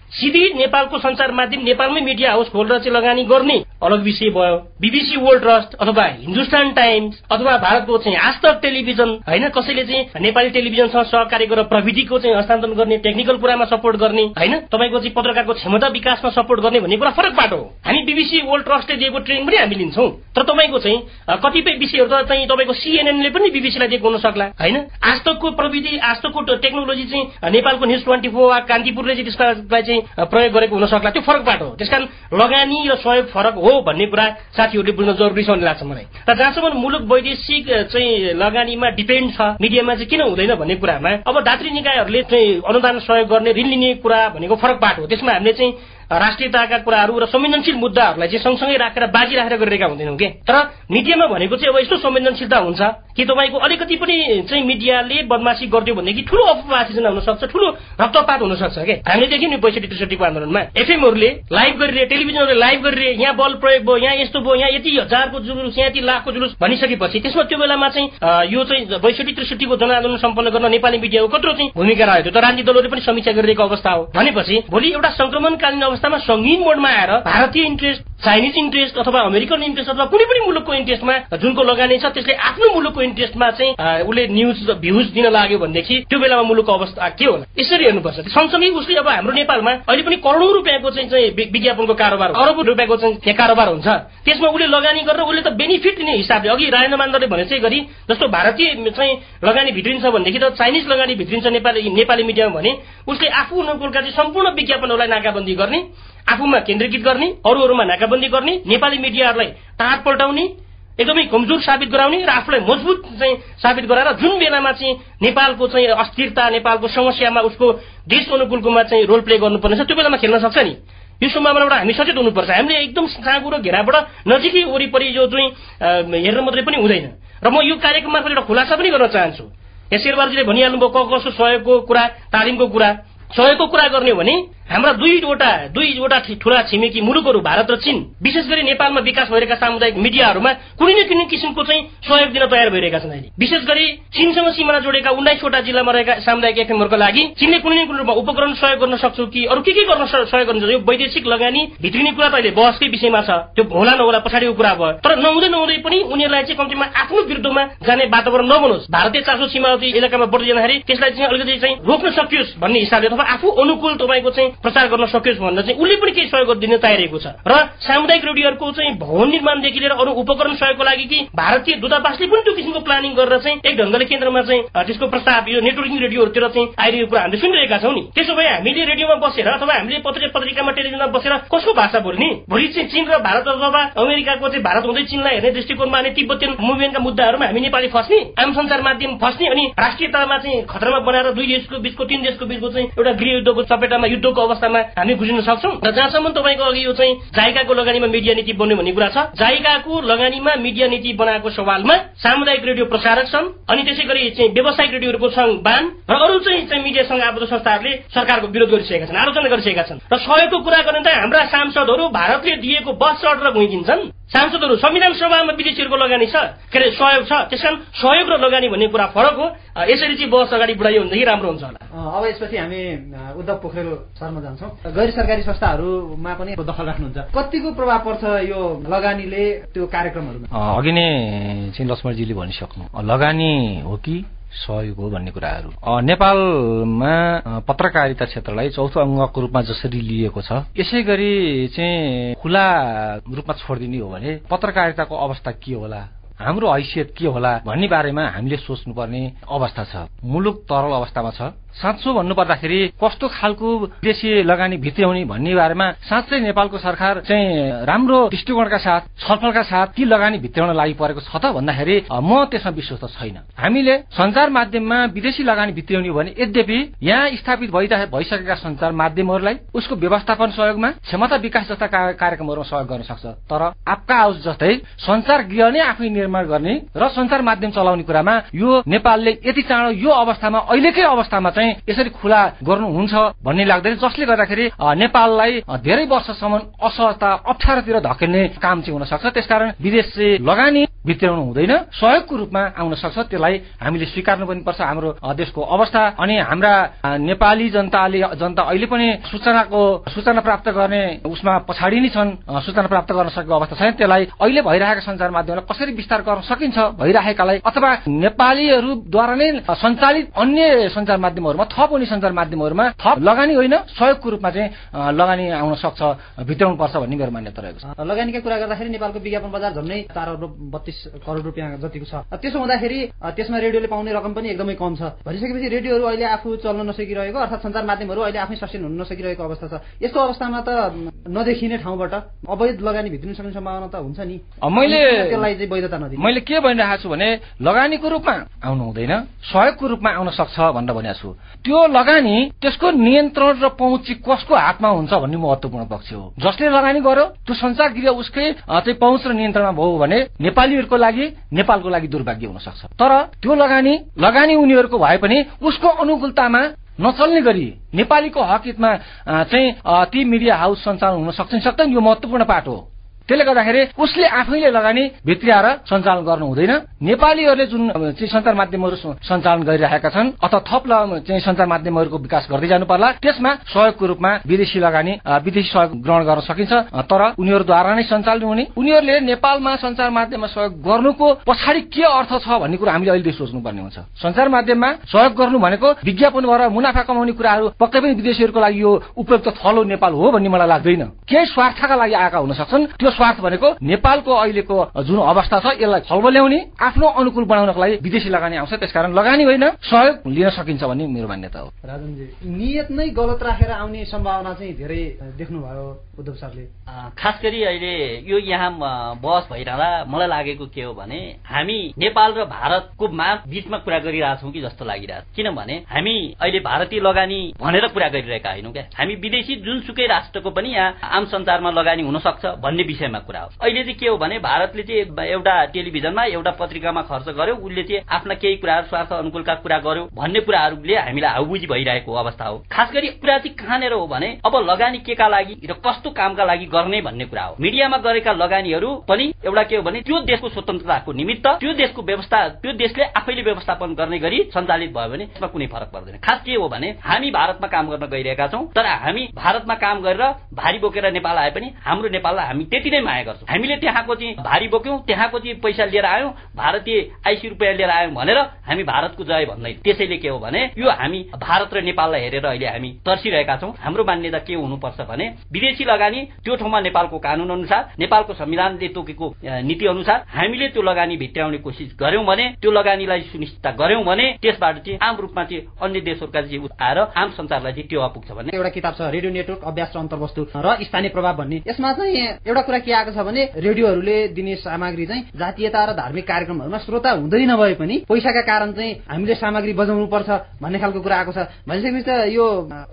Speaker 3: सिधै नेपालको सञ्चार माध्यम नेपालमै मिडिया हाउस खोलेर चाहिँ लगानी गर्ने अलग विषय भयो। बिबिसी वर्ल्ड ट्रस्ट अथवा हिन्दुस्तान टाइम्स अथवा भारतको चाहिँ आजतक टेलिभिजन होइन? कसैले चाहिँ नेपाली टेलिभिजनसँग सहकार्य गरेर प्रविधिको चाहिँ हस्तान्तरण गर्ने टेक्निकल कुरामा सपोर्ट गर्ने होइन? तपाईँको चाहिँ पत्रकारको क्षमता विकासमा सपोर्ट गर्ने भन्ने कुरा फरक बाटो हो। हामी बिबिसी वर्ल्ड ट्रस्टले दिएको ट्रेनिङ पनि हामी लिन्छौँ। तर तपाईँको चाहिँ कतिपय विषयहरू त चाहिँ तपाईँको सिएनएनले पनि बिबिसीलाई दिएको हुन सक्ला होइन? आजतकको प्रविधि आजतकको टेक्नोलोजी चाहिँ नेपालको न्युज ट्वेन्टी फोर वा कान्तिपुरले चाहिँ त्यसलाई चाहिँ प्रयोग गरेको हुन सक्ला त्यो फरक बाटो हो। त्यस लगानी र सहयोग फरक हो। भन्ने कुरा साथीहरूले बुझ्न जरुरी छ भन्ने लाग्छ मलाई। र जहाँसम्म मुलुक वैदेशिक चाहिँ लगानीमा डिपेन्ड छ मिडियामा चाहिँ किन हुँदैन भन्ने कुरामा अब दात्री निकायहरूले चाहिँ अनुदान सहयोग गर्ने ऋण लिने कुरा भनेको फरक बाटो हो। त्यसमा हामीले चाहिँ राष्ट्रियताका कुराहरू र संवेदनशील मुद्दाहरूलाई चाहिँ सँगसँगै राखेर बाजी राखेर गरिरहेका हुँदैनौँ कि? तर मिडियामा भनेको चाहिँ अब यस्तो संवेदनशीलता हुन्छ कि तपाईँको अलिकति पनि चाहिँ मिडियाले बदमासी गरिदियो भनेदेखि ठुलो अपवासिजना हुन सक्छ ठुलो रक्तपात हुन सक्छ कि? हामीले देख्यौँ नि पैँसठी त्रिसठीको आन्दोलनमा। एफएमहरूले लाइभ गरिरहे टेलिभिजनहरूले लाइभ गरिरहे यहाँ बल प्रयोग भयो यहाँ यस्तो भयो यहाँ यति हजारको जुलुस यहाँ यति लाखको जुलुस भनिसकेपछि त्यसमा त्यो बेलामा चाहिँ यो चाहिँ बैसठी त्रिसठीको जनआन्दोलन सम्पन्न गर्न नेपाली मिडियाको कत्रो चाहिँ भूमिका रहेको तर राजनीतिक दलहरूले पनि समीक्षा गरिरहेको अवस्था हो। भनेपछि भोलि एउटा संक्रमणकालीन अवस्थामा सङ्गीन मोडमा आएर भारतीय इन्ट्रेस्ट चाइनिज इन्ट्रेस्ट अथवा अमेरिकन इन्ट्रेस्ट अथवा कुनै पनि मुलुकको इन्ट्रेस्टमा जुनको लगानी छ त्यसले आफ्नो मुलुकको इन्ट्रेस्टमा चाहिँ उसले न्युज भ्युज दिन लाग्यो भनेदेखि त्यो बेलामा मुलुकको अवस्था के होला? यसरी हेर्नुपर्छ। सँगसँगै उसले अब हाम्रो नेपालमा अहिले पनि करोडौँ रुपियाँको चाहिँ विज्ञापनको कारोबार अरब रुपियाँको चाहिँ कारोबार हुन्छ। त्यसमा उसले लगानी गरेर उसले त बेनिफिट दिने हिसाबले अघि राजेन्द्र मान्दरले भने चाहिँ गरी जस्तो भारतीय चाहिँ लगानी भित्रिन्छ भनेदेखि त चाइनिज लगानी भित्रिन्छ नेपाली नेपाली मिडियामा भने उसले आफू अनुकूलका चाहिँ सम्पूर्ण विज्ञापनहरूलाई नाकाबन्दी गर्ने आफूमा केन्द्रीकृत गर्ने अरूहरूमा नाकाबन्दी गर्ने नेपाली मिडियाहरूलाई टाँट पल्टाउने एकदमै कमजोर साबित गराउने र आफूलाई मजबुत चाहिँ साबित गराएर जुन बेलामा चाहिँ नेपालको चाहिँ अस्थिरता नेपालको समस्यामा उसको देश अनुकूलकोमा चाहिँ रोल प्ले गर्नुपर्ने छ त्यो बेलामा खेल्न सक्छ नि। यो सम्भावनाबाट हामी सचेत हुनुपर्छ। हामीले एकदम साँगो र घेराबाट नजिकै वरिपरि यो चाहिँ हेर्न मात्रै पनि हुँदैन। र म यो कार्यक्रम मार्फत एउटा खुलासा पनि गर्न चाहन्छु। यहाँ शेरबारजीले भनिहाल्नुभयो क कसो सहयोगको कुरा तालिमको कुरा। सहयोगको कुरा गर्ने हो भने हाम्रा दुईवटा दुईवटा ठूला छिमेकी मुलुकहरू भारत र चीन विशेष गरी नेपालमा विकास भइरहेका सामुदायिक मिडियाहरूमा कुनै न कुनै किसिमको चाहिँ सहयोग दिन तयार भइरहेका छन् अहिले। विशेष गरी चीनसँग सिमाना जोडेका उन्नाइसवटा जिल्लामा रहेका सामुदायिक एफएमहरूका लागि चीनले कुनै न कुनै रूपमा उपकरण सहयोग गर्न सक्छु कि अरू के के गर्न सहयोग गर्न यो वैदेशिक लगानी भित्रिने कुरा त अहिले बहसकै विषयमा छ। त्यो होला नहोला पछाडिको कुरा भयो। तर नहुँदै नहुँदै पनि उनीहरूलाई चाहिँ कम्तीमा आफ्नो विरुद्धमा जाने वातावरण नबनोस्। भारतीय चासो सीमावर्ती इलाकामा बढ्दै जाँदाखेरि त्यसलाई चाहिँ अलिकति चाहिँ रोक्न सकियोस् भन्ने हिसाबले अथवा आफू अनुकूल तपाईँको चाहिँ प्रचार गर्न सकियोस् भनेर चाहिँ उसले पनि केही सहयोग दिन तयारीको छ। र सामुदायिक रेडियोहरूको चाहिँ भवन निर्माणदेखि लिएर अरू उपकरण सहयोगको लागि कि भारतीय दूतावासले पनि त्यो किसिमको प्लानिङ गरेर चाहिँ एक ढङ्गले केन्द्रमा चाहिँ त्यसको प्रस्ताव यो नेटवर्किङ रेडियोहरूतिर चाहिँ आइरहेको कुरा हामीले सुनिरहेका छौँ नि। त्यसो भए हामीले रेडियोमा बसेर अथवा हामीले पत्रिका पत्रिकामा टेलिभिजनमा बसेर कसको भाषा बोल्ने? भोलि चाहिँ चीन र भारत अथवा अमेरिकाको चाहिँ भारत हुँदै चीनलाई हेर्ने दृष्टिकोणमा अनि तिब्बतीय मुभमेन्टका मुद्दाहरूमा हामी नेपाली फस्ने आम सञ्चार माध्यम फस्ने अनि राष्ट्रियतामा चाहिँ खतरामा बनाएर दुई देशको बिचको तीन देशको बिचको चाहिँ एउटा गृह युद्धको चपेटामा युद्धको अवस्थामा हामी गुज्रिन सक्छौँ। र जहाँसम्म तपाईँको अघि यो चाहिँ जाइकाको लगानीमा मिडिया नीति बन्यो भन्ने कुरा छ जाइकाको लगानीमा मिडिया नीति बनाएको सवालमा सामुदायिक रेडियो प्रसारक छन् अनि त्यसै गरी चाहिँ व्यावसायिक रेडियोहरूको छन् बान र अरू चाहिँ मिडियासँग आबद्ध संस्थाहरूले सरकारको विरोध गरिसकेका छन् आलोचना गरिसकेका छन्। र सहयोगको कुरा गर्ने त हाम्रा सांसदहरू भारतले दिएको बस चढेर गइदिन्छन् सांसदहरू संविधान सभामा विदेशीहरूको लगानी छ के अरे सहयोग छ त्यस सहयोग र लगानी भन्ने कुरा फरक हो। यसरी चाहिँ बहस अगाडि बढाइयो भनेदेखि राम्रो हुन्छ होला।
Speaker 2: अब यसपछि हामी उद्धव पोखरेल शर्मा जान्छौँ। गैर सरकारी संस्थाहरूमा पनि दखल राख्नुहुन्छ। कतिको प्रभाव पर्छ यो लगानीले त्यो कार्यक्रमहरूमा?
Speaker 9: अघि नै चाहिँ लक्ष्मणजीले भनिसक्नु। लगानी हो कि सहयोग हो भन्ने कुराहरू? नेपालमा पत्रकारिता क्षेत्रलाई चौथो अङ्गको रूपमा जसरी लिएको छ यसै गरी चाहिँ खुला रूपमा छोडिदिने हो भने पत्रकारिताको अवस्था के होला? हाम्रो हैसियत के होला भन्ने बारेमा हामीले सोच्नुपर्ने अवस्था छ। मुलुक तरल अवस्थामा छ। साँचो भन्नु पर्दाखेरि कस्तो खालको विदेशी लगानी भित्र्याउने भन्ने बारेमा साँच्चै नेपालको सरकार चाहिँ राम्रो दृष्टिकोणका साथ छलफलका साथ ती लगानी भित्र्याउन लागि परेको छ त भन्दाखेरि म त्यसमा विश्वस्त छैन। हामीले संचार माध्यममा विदेशी लगानी भित्र्याउने भने यद्यपि यहाँ स्थापित भइसकेका संचार माध्यमहरूलाई उसको व्यवस्थापन सहयोगमा क्षमता विकास जस्ता कार्यक्रमहरूमा सहयोग गर्न सक्छ। तर आपका हाउस जस्तै संचार गृह नै आफै निर्माण गर्ने र संचार माध्यम चलाउने कुरामा यो नेपालले यति चाँडो यो अवस्थामा अहिलेकै अवस्थामा चाहिँ यसरी खुला गर्नुहुन्छ भन्ने लाग्दैन। जसले गर्दाखेरि नेपाललाई धेरै वर्षसम्म असहजता अप्ठ्यारोतिर धकेल्ने काम चाहिँ हुन सक्छ त्यसकारण विदेश लगानी भित्राउनु हुँदैन। सहयोगको रूपमा आउन सक्छ त्यसलाई हामीले स्वीकार्नु पनि पर्छ हाम्रो देशको अवस्था। अनि हाम्रा नेपाली जनताले जनता अहिले पनि सूचनाको सूचना प्राप्त गर्ने उसमा पछाडि नै छन्। सूचना प्राप्त गर्न सकेको अवस्था छैन। त्यसलाई अहिले भइरहेका सञ्चार माध्यमलाई कसरी विस्तार गर्न सकिन्छ भइरहेकालाई अथवा नेपालीहरूद्वारा नै सञ्चालित अन्य सञ्चार माध्यमहरूमा थप हुने सञ्चार माध्यमहरूमा थप लगानी होइन सहयोगको रूपमा चाहिँ लगानी आउन सक्छ भित्राउनु पर्छ भन्ने मेरो मान्यता रहेको छ।
Speaker 2: लगानीका कुरा गर्दाखेरि नेपालको विज्ञापन बजार झन्डै चार अरब बत्तीस करोड रुपियाँ जतिको छ। त्यसो हुँदाखेरि त्यसमा रेडियोले पाउने रकम पनि एकदमै कम छ। भनिसकेपछि रेडियोहरू अहिले आफू चल्न नसकिरहेको अर्थात् सञ्चार माध्यमहरू अहिले आफै सस्टेन हुन नसकिरहेको अवस्था छ। यस्तो अवस्थामा त नदेखिने ठाउँबाट अवैध लगानी भित्रिन सक्ने सम्भावना त हुन्छ नि।
Speaker 9: मैले
Speaker 2: त्यसलाई चाहिँ वैधता नदिने।
Speaker 9: मैले के भनिरहेको छु भने लगानीको रूपमा आउनु हुँदैन सहयोगको रूपमा आउन सक्छ भनेर भनेको छु। त्यो लगानी त्यसको नियन्त्रण र पहुँच कसको हातमा हुन्छ भन्ने महत्वपूर्ण पक्ष हो। जसले लगानी गर्यो त्यो संसार गृह उसकै चाहिँ पहुँच र नियन्त्रणमा भयो भने नेपालीहरूको लागि नेपालको लागि दुर्भाग्य हुन सक्छ तर त्यो लगानी लगानी उनीहरूको भए पनि उसको अनुकूलतामा नचल्ने गरी नेपालीको हक हितमा चाहिँ ती मिडिया हाउस सञ्चालन हुन सक्छ सक्दैन यो महत्वपूर्ण पाठ हो। त्यसले गर्दाखेरि उसले आफैले लगानी भित्रिएर सञ्चालन गर्नु हुँदैन। नेपालीहरूले जुन चाहिँ सञ्चार माध्यमहरू सञ्चालन गरिरहेका छन् अथवा थप चाहिँ सञ्चार माध्यमहरूको विकास गर्दै जानु पर्ला त्यसमा सहयोगको रूपमा विदेशी लगानी विदेशी सहयोग ग्रहण गर्न सकिन्छ तर उनीहरूद्वारा नै सञ्चालन हुने। उनीहरूले नेपालमा सञ्चार माध्यममा सहयोग गर्नुको पछाडि के अर्थ छ भन्ने कुरा हामीले अहिले सोच्नुपर्ने हुन्छ। सञ्चार माध्यममा सहयोग गर्नु भनेको विज्ञापन गरेर मुनाफा कमाउने कुराहरू पक्कै पनि विदेशीहरूको लागि यो उपयुक्त थलो नेपाल हो भन्ने मलाई लाग्दैन। केही स्वार्थका लागि आएका हुन सक्छन् त्यो स्वार्थ भनेको नेपालको अहिलेको जुन अवस्था छ यसलाई छलबल ल्याउने आफ्नो अनुकूल बनाउनको लागि विदेशी लगानी आउँछ। त्यसकारण लगानी होइन सहयोग लिन सकिन्छ भन्ने मेरो मान्यता हो।
Speaker 2: राजनजी नियत नै गलत राखेर आउने सम्भावना चाहिँ धेरै देख्नुभयो उद्धव सरले।
Speaker 4: खास गरी अहिले यो यहाँ बहस भइरहँदा मलाई लागेको के हो भने हामी नेपाल र भारतको मा बिचमा कुरा गरिरहेछौँ कि जस्तो लागिरहेको किनभने हामी अहिले भारतीय लगानी भनेर कुरा गरिरहेका होइनौँ क्या। हामी विदेशी जुनसुकै राष्ट्रको पनि यहाँ आम संसारमा लगानी हुन सक्छ भन्ने विषय विषयमा कुरा हो अहिले चाहिँ के हो भने भारतले चाहिँ एउटा टेलिभिजनमा एउटा पत्रिकामा खर्च गर्यो उसले चाहिँ आफ्ना केही कुराहरू स्वार्थ अनुकूलका कुरा गर्यो भन्ने कुराहरूले हामीलाई हाउबुझी भइरहेको अवस्था हो। खास गरी कुरा चाहिँ कहाँनिर हो भने अब लगानी के का लागि र कस्तो कामका लागि गर्ने भन्ने कुरा हो। मिडियामा गरेका लगानीहरू पनि एउटा के हो भने त्यो देशको स्वतन्त्रताको निमित्त त्यो देशको व्यवस्था त्यो देशले आफैले व्यवस्थापन गर्ने गरी सञ्चालित भयो भने त्यसमा कुनै फरक पर्दैन। खास के हो भने हामी भारतमा काम गर्न गइरहेका छौँ तर हामी भारतमा काम गरेर भारी बोकेर नेपाल आए पनि हाम्रो नेपाललाई हामी त्यति माया गर्छौँ। हामीले त्यहाँको चाहिँ भारी बोक्यौँ त्यहाँको चाहिँ पैसा लिएर आयौँ भारतीय आइसी रुपियाँ लिएर आयौँ भनेर हामी भारतको जय भन्दैन त्यसैले के हो भने यो हामी भारत र नेपाललाई हेरेर अहिले हामी तर्सिरहेका छौँ। हाम्रो मान्यता के हुनुपर्छ भने विदेशी लगानी त्यो ठाउँमा नेपालको कानून अनुसार नेपालको संविधानले तोकेको नीति अनुसार हामीले त्यो लगानी भित्राउने कोसिस गर्यौँ भने त्यो लगानीलाई सुनिश्चित गर्यौँ भने त्यसबाट चाहिँ आम रूपमा चाहिँ अन्य देशहरूका चाहिँ आएर आम संसारलाई चाहिँ त्यो अपुग्छ भन्ने।
Speaker 2: एउटा किताब छ रेडियो नेटवर्क अभ्यास र अन्तर्वस्तु र स्थानीय प्रभाव भन्ने। यसमा चाहिँ एउटा कुरा के आएको छ भने रेडियोहरूले दिने सामग्री चाहिँ जातीयता र धार्मिक कार्यक्रमहरूमा श्रोता हुँदै नभए पनि पैसाका कारण चाहिँ हामीले सामग्री बजाउनु पर्छ भन्ने खालको कुरा आएको छ। भनिसकेपछि त यो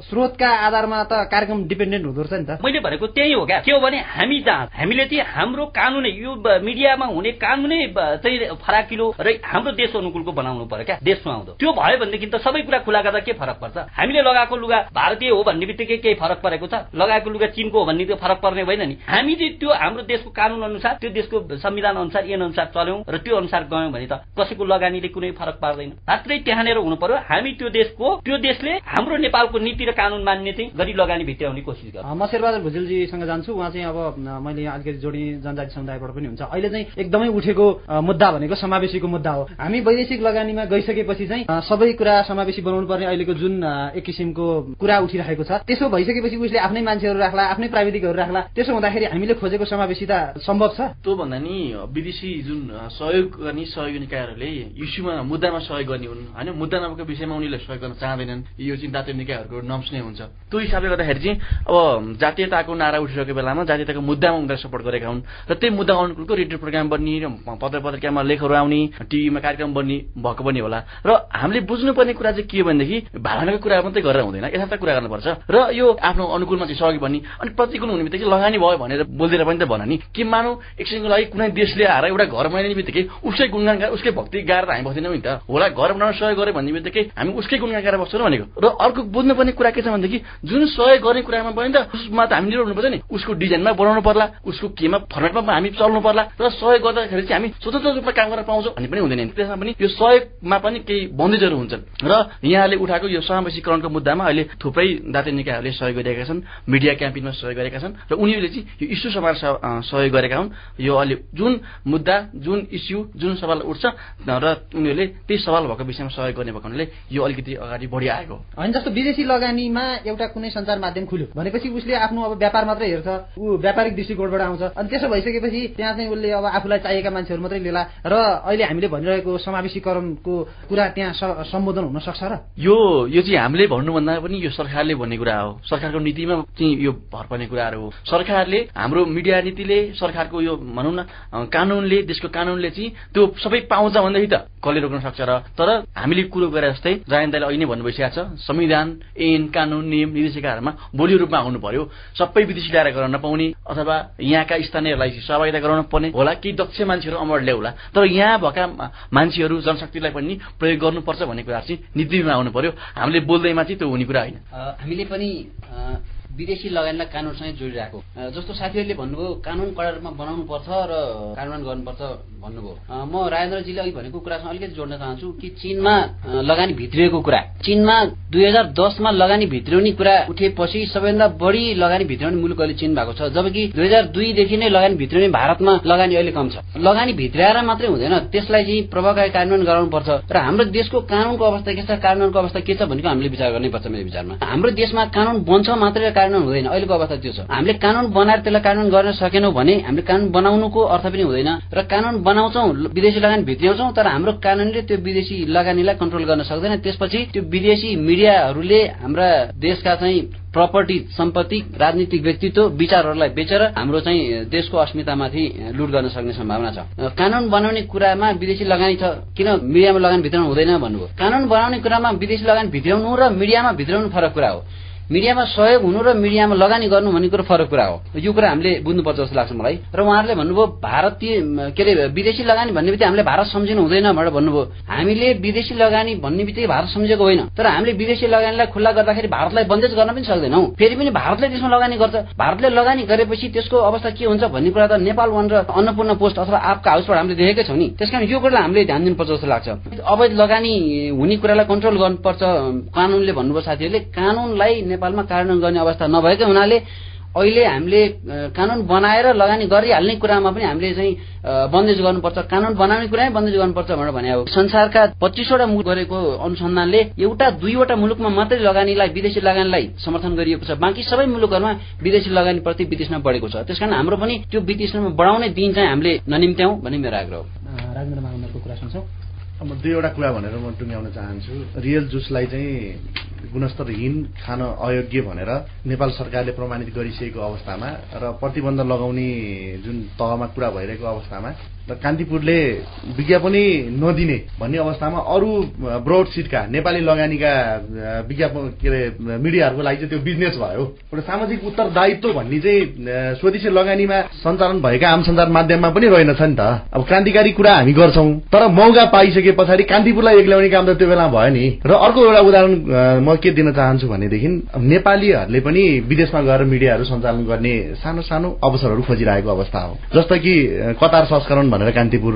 Speaker 2: स्रोतका आधारमा त कार्यक्रम डिपेन्डेन्ट हुँदो रहेछ नि त।
Speaker 4: मैले भनेको त्यही हो क्या। के हो भने हामी जहाँ हामीले चाहिँ हाम्रो कानुनै यो मिडियामा हुने कानुनै चाहिँ फराकिलो र हाम्रो देश अनुकूलको बनाउनु पर्यो क्या। देश सुहाउँदो त्यो भयो भनेदेखि त सबै कुरा खुला गर्दा के फरक पर्छ? हामीले लगाएको लुगा भारतीय हो भन्ने बित्तिकै केही फरक परेको छ? लगाएको लुगा चिनको हो भन्ने त्यो फरक पर्ने होइन नि। हामी चाहिँ त्यो हाम्रो देशको कानुन अनुसार त्यो देशको संविधान अनुसार ऐन अनुसार चल्यौं र त्यो अनुसार गयौं भने त कसैको लगानीले कुनै फरक पार्दैन। मात्रै त्यहाँनिर हुनु पर्यो हामी त्यो देशको त्यो देशले हाम्रो नेपालको नीति र कानुन मान्ने चाहिँ गरी लगानी भित्याउने कोसिस गर्छ।
Speaker 2: म शेरबहादुर भुजेलजीसँग जान्छु। उहाँ चाहिँ अब मैले अलिकति जोडी जनजाति समुदायबाट पनि हुन्छ। अहिले चाहिँ एकदमै उठेको मुद्दा भनेको समावेशीको मुद्दा हो। हामी वैदेशिक लगानीमा गइसकेपछि चाहिँ सबै कुरा समावेशी बनाउनु पर्ने अहिलेको जुन एक किसिमको कुरा उठिरहेको छ त्यसो भइसकेपछि उसले आफ्नै मान्छेहरू राख्ला आफ्नै प्राविधिकहरू राख्ला त्यसो हुँदाखेरि हामीले खोजेको समावेशिता सम्भव छ?
Speaker 7: त्यो भन्दा नि विदेशी जुन सहयोग गर्ने सहयोगी निकायहरूले इस्युमा मुद्दामा सहयोग गर्ने हुन् होइन? मुद्दा नभएको विषयमा उनीहरूले सहयोग गर्न चाहँदैनन्। यो चिन्तात्मक निकायहरूको नम्स नै हुन्छ। त्यो हिसाबले गर्दाखेरि चाहिँ अब जातीयताको नारा उठिसकेको बेलामा जातीयताको मुद्दामा उनीहरूले सपोर्ट गरेका हुन्। र त्यही मुद्दा अनुकूलको रेडियो प्रोग्राम बन्ने पत्र पत्रिकामा लेखहरू आउने टिभीमा कार्यक्रम बन्ने भएको पनि होला। र हामीले बुझ्नुपर्ने कुरा चाहिँ के भनेदेखि भावनाको कुरा मात्रै गरेर हुँदैन। यथार्थ कुरा गर्नुपर्छ। र यो आफ्नो अनुकूलमा चाहिँ सहयोगी बन्ने। अनि प्रतिकूल हुने बित्तिकै लगानी भयो भनेर बोलिदिएर त भन नि के मानौ एकछिनको लागि कुनै देशले आएर एउटा घर बनाउने बित्तिकै उसकै गुणगान गाएर उसकै भक्ति गाएर हामी बस्दैनौँ नि त। होला घर बनाउन सहयोग गर्यो भन्ने बित्तिकै हामी उसकै गुणगान गाएर बस्छौँ भनेको। र अर्को बुझ्नुपर्ने कुरा के छ भनेदेखि जुन सहयोग गर्ने कुरामा पनि त उसमा त हामी हुनुपर्छ नि। उसको डिजाइनमा बनाउनु पर्ला उसको केमा फर्मेटमा हामी चल्नु पर्ला र सहयोग गर्दाखेरि चाहिँ हामी स्वतन्त्र रूपमा काम गर्न पाउँछौँ भन्ने पनि हुँदैन त्यसमा पनि यो सहयोगमा पनि केही बन्देजहरू हुन्छन्। र यहाँले उठाएको यो समावेशीकरणको मुद्दामा अहिले थुप्रै दाते निकायहरूले सहयोग गरिरहेका छन् मिडिया क्याम्पेनमा सहयोग गरेका छन् र उनीहरूले चाहिँ यो इस्यु सवाल सहयोग गरेका हुन्। यो अहिले जुन मुद्दा जुन इस्यु जुन सवाल उठ्छ र उनीहरूले त्यही सवाल भएको विषयमा सहयोग गर्ने भएको हुनाले यो अलिकति अगाडि बढी आएको
Speaker 2: होइन जस्तो विदेशी लगानीमा एउटा कुनै सञ्चार माध्यम खुल्यो भनेपछि उसले आफ्नो अब व्यापार मात्रै हेर्छ ऊ व्यापारिक दृष्टिकोणबाट आउँछ। अनि त्यसो भइसकेपछि त्यहाँ चाहिँ उसले अब आफूलाई चाहिएका मान्छेहरू मात्रै लिएला र अहिले हामीले भनिरहेको समावेशीकरणको कुरा त्यहाँ सम्बोधन हुन सक्छ र?
Speaker 7: यो यो चाहिँ हामीले भन्नुभन्दा पनि यो सरकारले भन्ने कुरा हो। सरकारको नीतिमा चाहिँ यो भर पर्ने कुराहरू हो। सरकारले हाम्रो मिडिया नीतिले सरकारको यो भनौँ न कानुनले देशको कानुनले चाहिँ त्यो सबै पाउँछ भनेदेखि त कसले रोक्न सक्छ र तर हामीले कुरो गरे जस्तै जयन्त दाईले अहिले भन्नु भइसकेको छ संविधान ऐन कानुन नियम निर्देशिकाहरूमा बोलियो रूपमा आउनु पर्यो। सबै विदेशी ल्याएर गर्न नपाउने अथवा यहाँका स्थानीयहरूलाई सहभागिता गराउन पर्ने होला केही दक्ष मान्छेहरू अमर ल्याउला तर यहाँ भएका मान्छेहरू जनशक्तिलाई पनि प्रयोग गर्नुपर्छ भन्ने कुरा चाहिँ नीतिमा आउनु पर्यो। हामीले बोल्दैमा चाहिँ त्यो हुने कुरा होइन।
Speaker 5: हामीले पनि विदेशी लगानीलाई कानुनसँगै जोडिरहेको। जस्तो साथीहरूले भन्नुभयो कानुन कडा रूपमा बनाउनु पर्छ र कार्यान्वयन गर्नुपर्छ भन्नुभयो। म राजेन्द्रजीले अघि भनेको कुरासँग अलिकति जोड्न चाहन्छु कि चीनमा लगानी भित्रिएको कुरा। चीनमा दुई हजार दसमा लगानी भित्रिउने कुरा उठेपछि सबैभन्दा बढी लगानी भित्राउने मुलुक अहिले चीन भएको छ जबकि दुई हजार दुईदेखि नै लगानी भित्रिने भारतमा लगानी अहिले कम छ। लगानी भित्राएर मात्रै हुँदैन त्यसलाई चाहिँ प्रभावकारी कार्यान्वयन गराउनुपर्छ। र हाम्रो देशको कानुनको अवस्था के छ कार्यान्वयनको अवस्था के छ भनेको हामीले विचार गर्नै पर्छ मेरो विचारमा। हाम्रो देशमा कानुन बन्छ मात्रै कार्यान्वयन हुँदैन। अहिलेको अवस्था त्यो छ। हामीले कानुन बनाएर त्यसलाई कार्यान्वयन गर्न सकेनौँ भने हामीले कानुन बनाउनुको अर्थ पनि हुँदैन र कानुन बनाउँछौँ विदेशी लगानी भित्र्याउँछौँ तर हाम्रो कानुनले त्यो विदेशी लगानीलाई कन्ट्रोल गर्न सक्दैन। त्यसपछि त्यो विदेशी मिडियाहरूले हाम्रा देशका चाहिँ प्रपर्टी सम्पत्ति राजनीतिक व्यक्तित्व विचारहरूलाई बेचेर हाम्रो चाहिँ देशको अस्मितामाथि लुट गर्न सक्ने सम्भावना छ। कानुन बनाउने कुरामा विदेशी लगानी छ किन मिडियामा लगानी भित्राउनु हुँदैन भन्नुभयो? कानुन बनाउने कुरामा विदेशी लगानी भित्राउनु र मिडियामा भित्राउनु फरक कुरा हो। मिडियामा सहयोग हुनु र मिडियामा लगानी गर्नु भन्ने कुरो फरक कुरा हो। यो कुरा हामीले बुझ्नुपर्छ जस्तो लाग्छ मलाई। र उहाँहरूले भन्नुभयो भारतीय के अरे विदेशी लगानी भन्ने बित्तिकै हामीले भारत सम्झिनु हुँदैन भनेर भन्नुभयो। हामीले विदेशी लगानी भन्ने बित्तिकै भारत सम्झेको होइन। तर हामीले विदेशी लगानीलाई खुल्ला गर्दाखेरि भारतलाई बन्देज गर्न पनि सक्दैनौ। फेरि पनि भारतले त्यसमा लगानी गर्छ। भारतले लगानी गरेपछि त्यसको अवस्था के हुन्छ भन्ने कुरा त नेपाल वन र अन्नपूर्ण पोस्ट अथवा आपका हाउसबाट हामीले देखेकै छौँ नि। त्यस यो कुरालाई हामीले ध्यान दिनुपर्छ जस्तो लाग्छ। अवैध लगानी हुने कुरालाई कन्ट्रोल गर्नुपर्छ कानुनले भन्नुभयो साथीहरूले। कानुनलाई नेपालमा कार्यान्वयन गर्ने अवस्था नभएकै हुनाले अहिले हामीले कानुन बनाएर लगानी गरिहाल्ने कुरामा पनि हामीले चाहिँ बन्देज गर्नुपर्छ। कानुन बनाउने कुरामै बन्देज गर्नुपर्छ भनेर भने अब संसारका पच्चिसवटा मुलुक गरेको अनुसन्धानले एउटा दुईवटा मुलुकमा मात्रै लगानीलाई विदेशी लगानीलाई समर्थन गरिएको छ। बाँकी सबै मुलुकहरूमा विदेशी लगानी प्रति विदेशमा बढेको छ। त्यस कारण हाम्रो पनि त्यो विदेशमा बढाउने दिन चाहिँ हामीले ननिम्त्याउँ भन्ने मेरो आग्रह हो।
Speaker 2: राजेन्द्र कुरा सुन्छौँ।
Speaker 8: अब दुईवटा कुरा भनेर म टुङ्ग्याउन चाहन्छु। रियल जुसलाई चाहिँ गुणस्तरहीन खान अयोग्य भनेर नेपाल सरकारले प्रमाणित गरिसकेको अवस्थामा र प्रतिबन्ध लगाउने जुन तहमा कुरा भइरहेको अवस्थामा र कान्तिपुरले विज्ञापनै नदिने भन्ने अवस्थामा अरू ब्रोड सिटका नेपाली लगानीका विज्ञापन के अरे मिडियाहरूको लागि चाहिँ त्यो बिजनेस भयो। एउटा सामाजिक उत्तरदायित्व भन्ने चाहिँ स्वदेशी लगानीमा सञ्चालन भएका आम सञ्चार माध्यममा पनि रहेनछ नि त। अब क्रान्तिकारी कुरा हामी गर्छौँ तर मौका पाइसके पछाडि कान्तिपुरलाई एक्ल्याउने काम त त्यो बेला भयो नि। र अर्को एउटा उदाहरण म के दिन चाहन्छु भनेदेखि नेपालीहरूले पनि विदेशमा गएर मिडियाहरू सञ्चालन गर्ने सानो सानो अवसरहरू खोजिरहेको अवस्था हो। जस्तो कि कतार संस्करण भनेर कान्तिपुर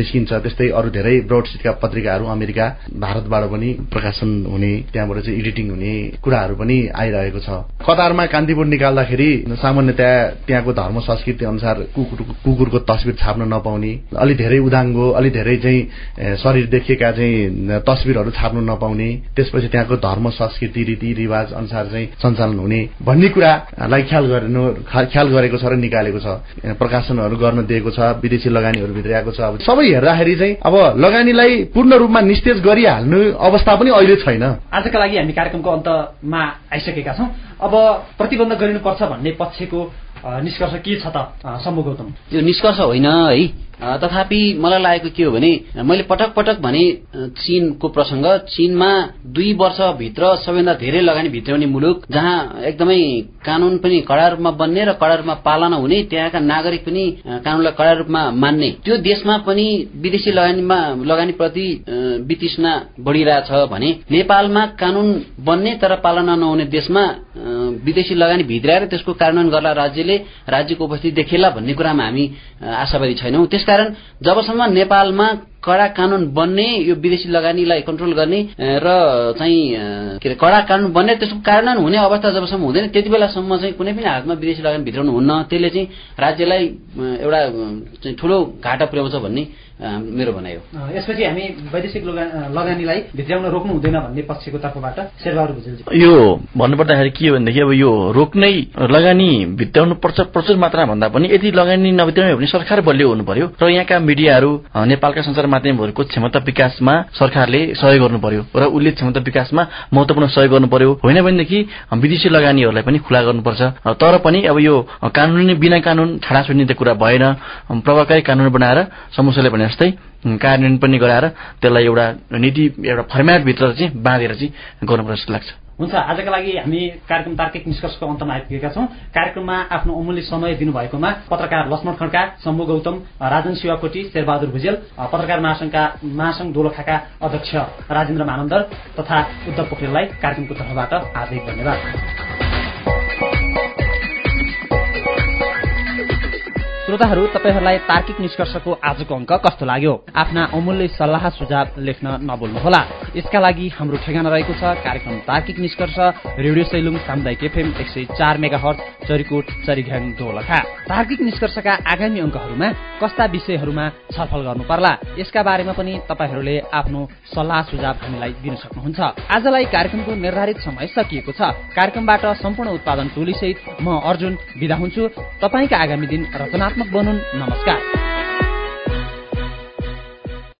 Speaker 8: निस्किन्छ। त्यस्तै अरू धेरै ब्रोडसिटका पत्रिकाहरू अमेरिका भारतबाट पनि प्रकाशन हुने त्यहाँबाट चाहिँ एडिटिङ हुने कुराहरू पनि आइरहेको छ। कतारमा कान्तिपुर निकाल्दाखेरि सामान्यतया त्यहाँको धर्म संस्कृति अनुसार कुकुर कुकुरको तस्विर छाप्न नपाउने अलि धेरै उदाङ्गो अलि धेरै चाहिँ शरीर देखिएका चाहिँ तस्विरहरू छाप्नु नपाउने त्यसपछि त्यहाँको धर्म संस्कृति रीतिरिवाज अनुसार चाहिँ सञ्चालन हुने भन्ने कुरालाई ख्याल गर्नु ख्याल गरेको छ र निकालेको छ। प्रकाशनहरू गर्न दिएको छ विदेशी लगानी लगानीहरू भित्र छ। अब सबै हेर्दाखेरि चाहिँ अब लगानीलाई पूर्ण रूपमा निस्तेज गरिहाल्नु अवस्था पनि अहिले छैन।
Speaker 2: आजका लागि हामी कार्यक्रमको अन्तमा आइसकेका छौँ। अब प्रतिबन्ध गरिनुपर्छ भन्ने पक्षको निष्कर्ष के छ त सम्भव गौतम?
Speaker 5: यो निष्कर्ष होइन है। तथापि मलाई लागेको के हो भने मैले पटक पटक भने चीनको प्रसङ्ग चीनमा दुई वर्षभित्र सबैभन्दा धेरै लगानी भित्राउने मुलुक जहाँ एकदमै कानून पनि कडा रूपमा बन्ने र कडा रूपमा पालना हुने त्यहाँका नागरिक पनि कानूनलाई कडा रूपमा मान्ने। त्यो देशमा पनि विदेशी लगानीमा लगानीप्रति वितृष्णा बढ़िरहेछ भने नेपालमा कानून बन्ने तर पालना नहुने देशमा विदेशी लगानी भित्राएर त्यसको कार्यान्वयन गर्ला राज्यले राज्यको उपस्थिति देखिएला भन्ने कुरामा हामी आशावादी छैनौं। त्यसकारण जबसम्म नेपालमा कडा कानून बन्ने यो विदेशी लगानीलाई कन्ट्रोल गर्ने र चाहिँ के अरे कडा कानून बन्ने त्यसको कार्यान्वयन हुने अवस्था जबसम्म हुँदैन त्यति बेलासम्म चाहिँ कुनै पनि हातमा विदेशी लगानी भित्राउनु हुन्न। त्यसले चाहिँ राज्यलाई एउटा ठूलो घाटा पुर्याउँछ भन्ने मेरो भनाइ
Speaker 2: हो। यसपछि हामी वैदेशिक लगानीलाई भित्राउन रोक्नु हुँदैन भन्ने पक्षको तर्फबाट शेरबहादुर भुजेलजी।
Speaker 7: यो भन्नुपर्दाखेरि के हो भनेदेखि अब यो रोक्नै लगानी भित्राउनु पर्छ प्रचुर मात्रा भन्दा पनि यदि लगानी नभित्राउने भने सरकार बलियो हुनु पर्यो र यहाँका मिडियाहरू नेपालका संसार माध्यमहरूको क्षमता विकासमा सरकारले सहयोग गर्नु पर्यो र उसले क्षमता विकासमा महत्वपूर्ण सहयोग गर्नु पर्यो होइन भनेदेखि विदेशी लगानीहरूलाई पनि खुला गर्नुपर्छ। तर पनि अब यो कानूनी बिना कानून छाडा छुड्ने कुरा भएन। प्रभावकारी कानून बनाएर समूहले भने जस्तै कार्यान्वयन पनि गराएर त्यसलाई एउटा नीति एउटा फर्मेटभित्र चाहिँ बाँधेर चाहिँ गर्नुपर्छ जस्तो लाग्छ।
Speaker 2: हुन्छ आजका लागि हामी कार्यक्रम तार्किक निष्कर्षको अन्तमा आइपुगेका छौँ। कार्यक्रममा आफ्नो अमूल्य समय दिनुभएकोमा पत्रकार लक्ष्मण खड्का शम्भु गौतम राजन शिवाकोटी शेरबहादुर भुजेल पत्रकार महासंघका महासंघ दोलखाका अध्यक्ष राजेन्द्र मानन्दर तथा उद्धव पोखरेललाई कार्यक्रमको तर्फबाट हार्दिक धन्यवाद। श्रोताहरू तपाईँहरूलाई तार्किक निष्कर्षको आजको अङ्क कस्तो लाग्यो? आफ्ना अमूल्य सल्लाह सुझाव लेख्न नबोल्नुहोला यसका लागि हाम्रो ठेगाना रहेको छ कार्यक्रम तार्किक निष्कर्ष रेडियो सैलुङ सामुदायिक एफएम एक सय चार मेगा हर्च चरिकोट चरिघ्याङ दोलखा तार्किक निष्कर्षका आगामी अङ्कहरूमा कस्ता विषयहरूमा छलफल गर्नु पर्ला? यसका बारेमा पनि तपाईँहरूले आफ्नो सल्लाह सुझाव हामीलाई दिन सक्नुहुन्छ। आजलाई कार्यक्रमको निर्धारित समय सकिएको छ। कार्यक्रमबाट सम्पूर्ण उत्पादन टोलीसहित म अर्जुन विदा हुन्छु। तपाईँका आगामी दिन रचनात्मक सकारात्मक बनुन्। नमस्कार।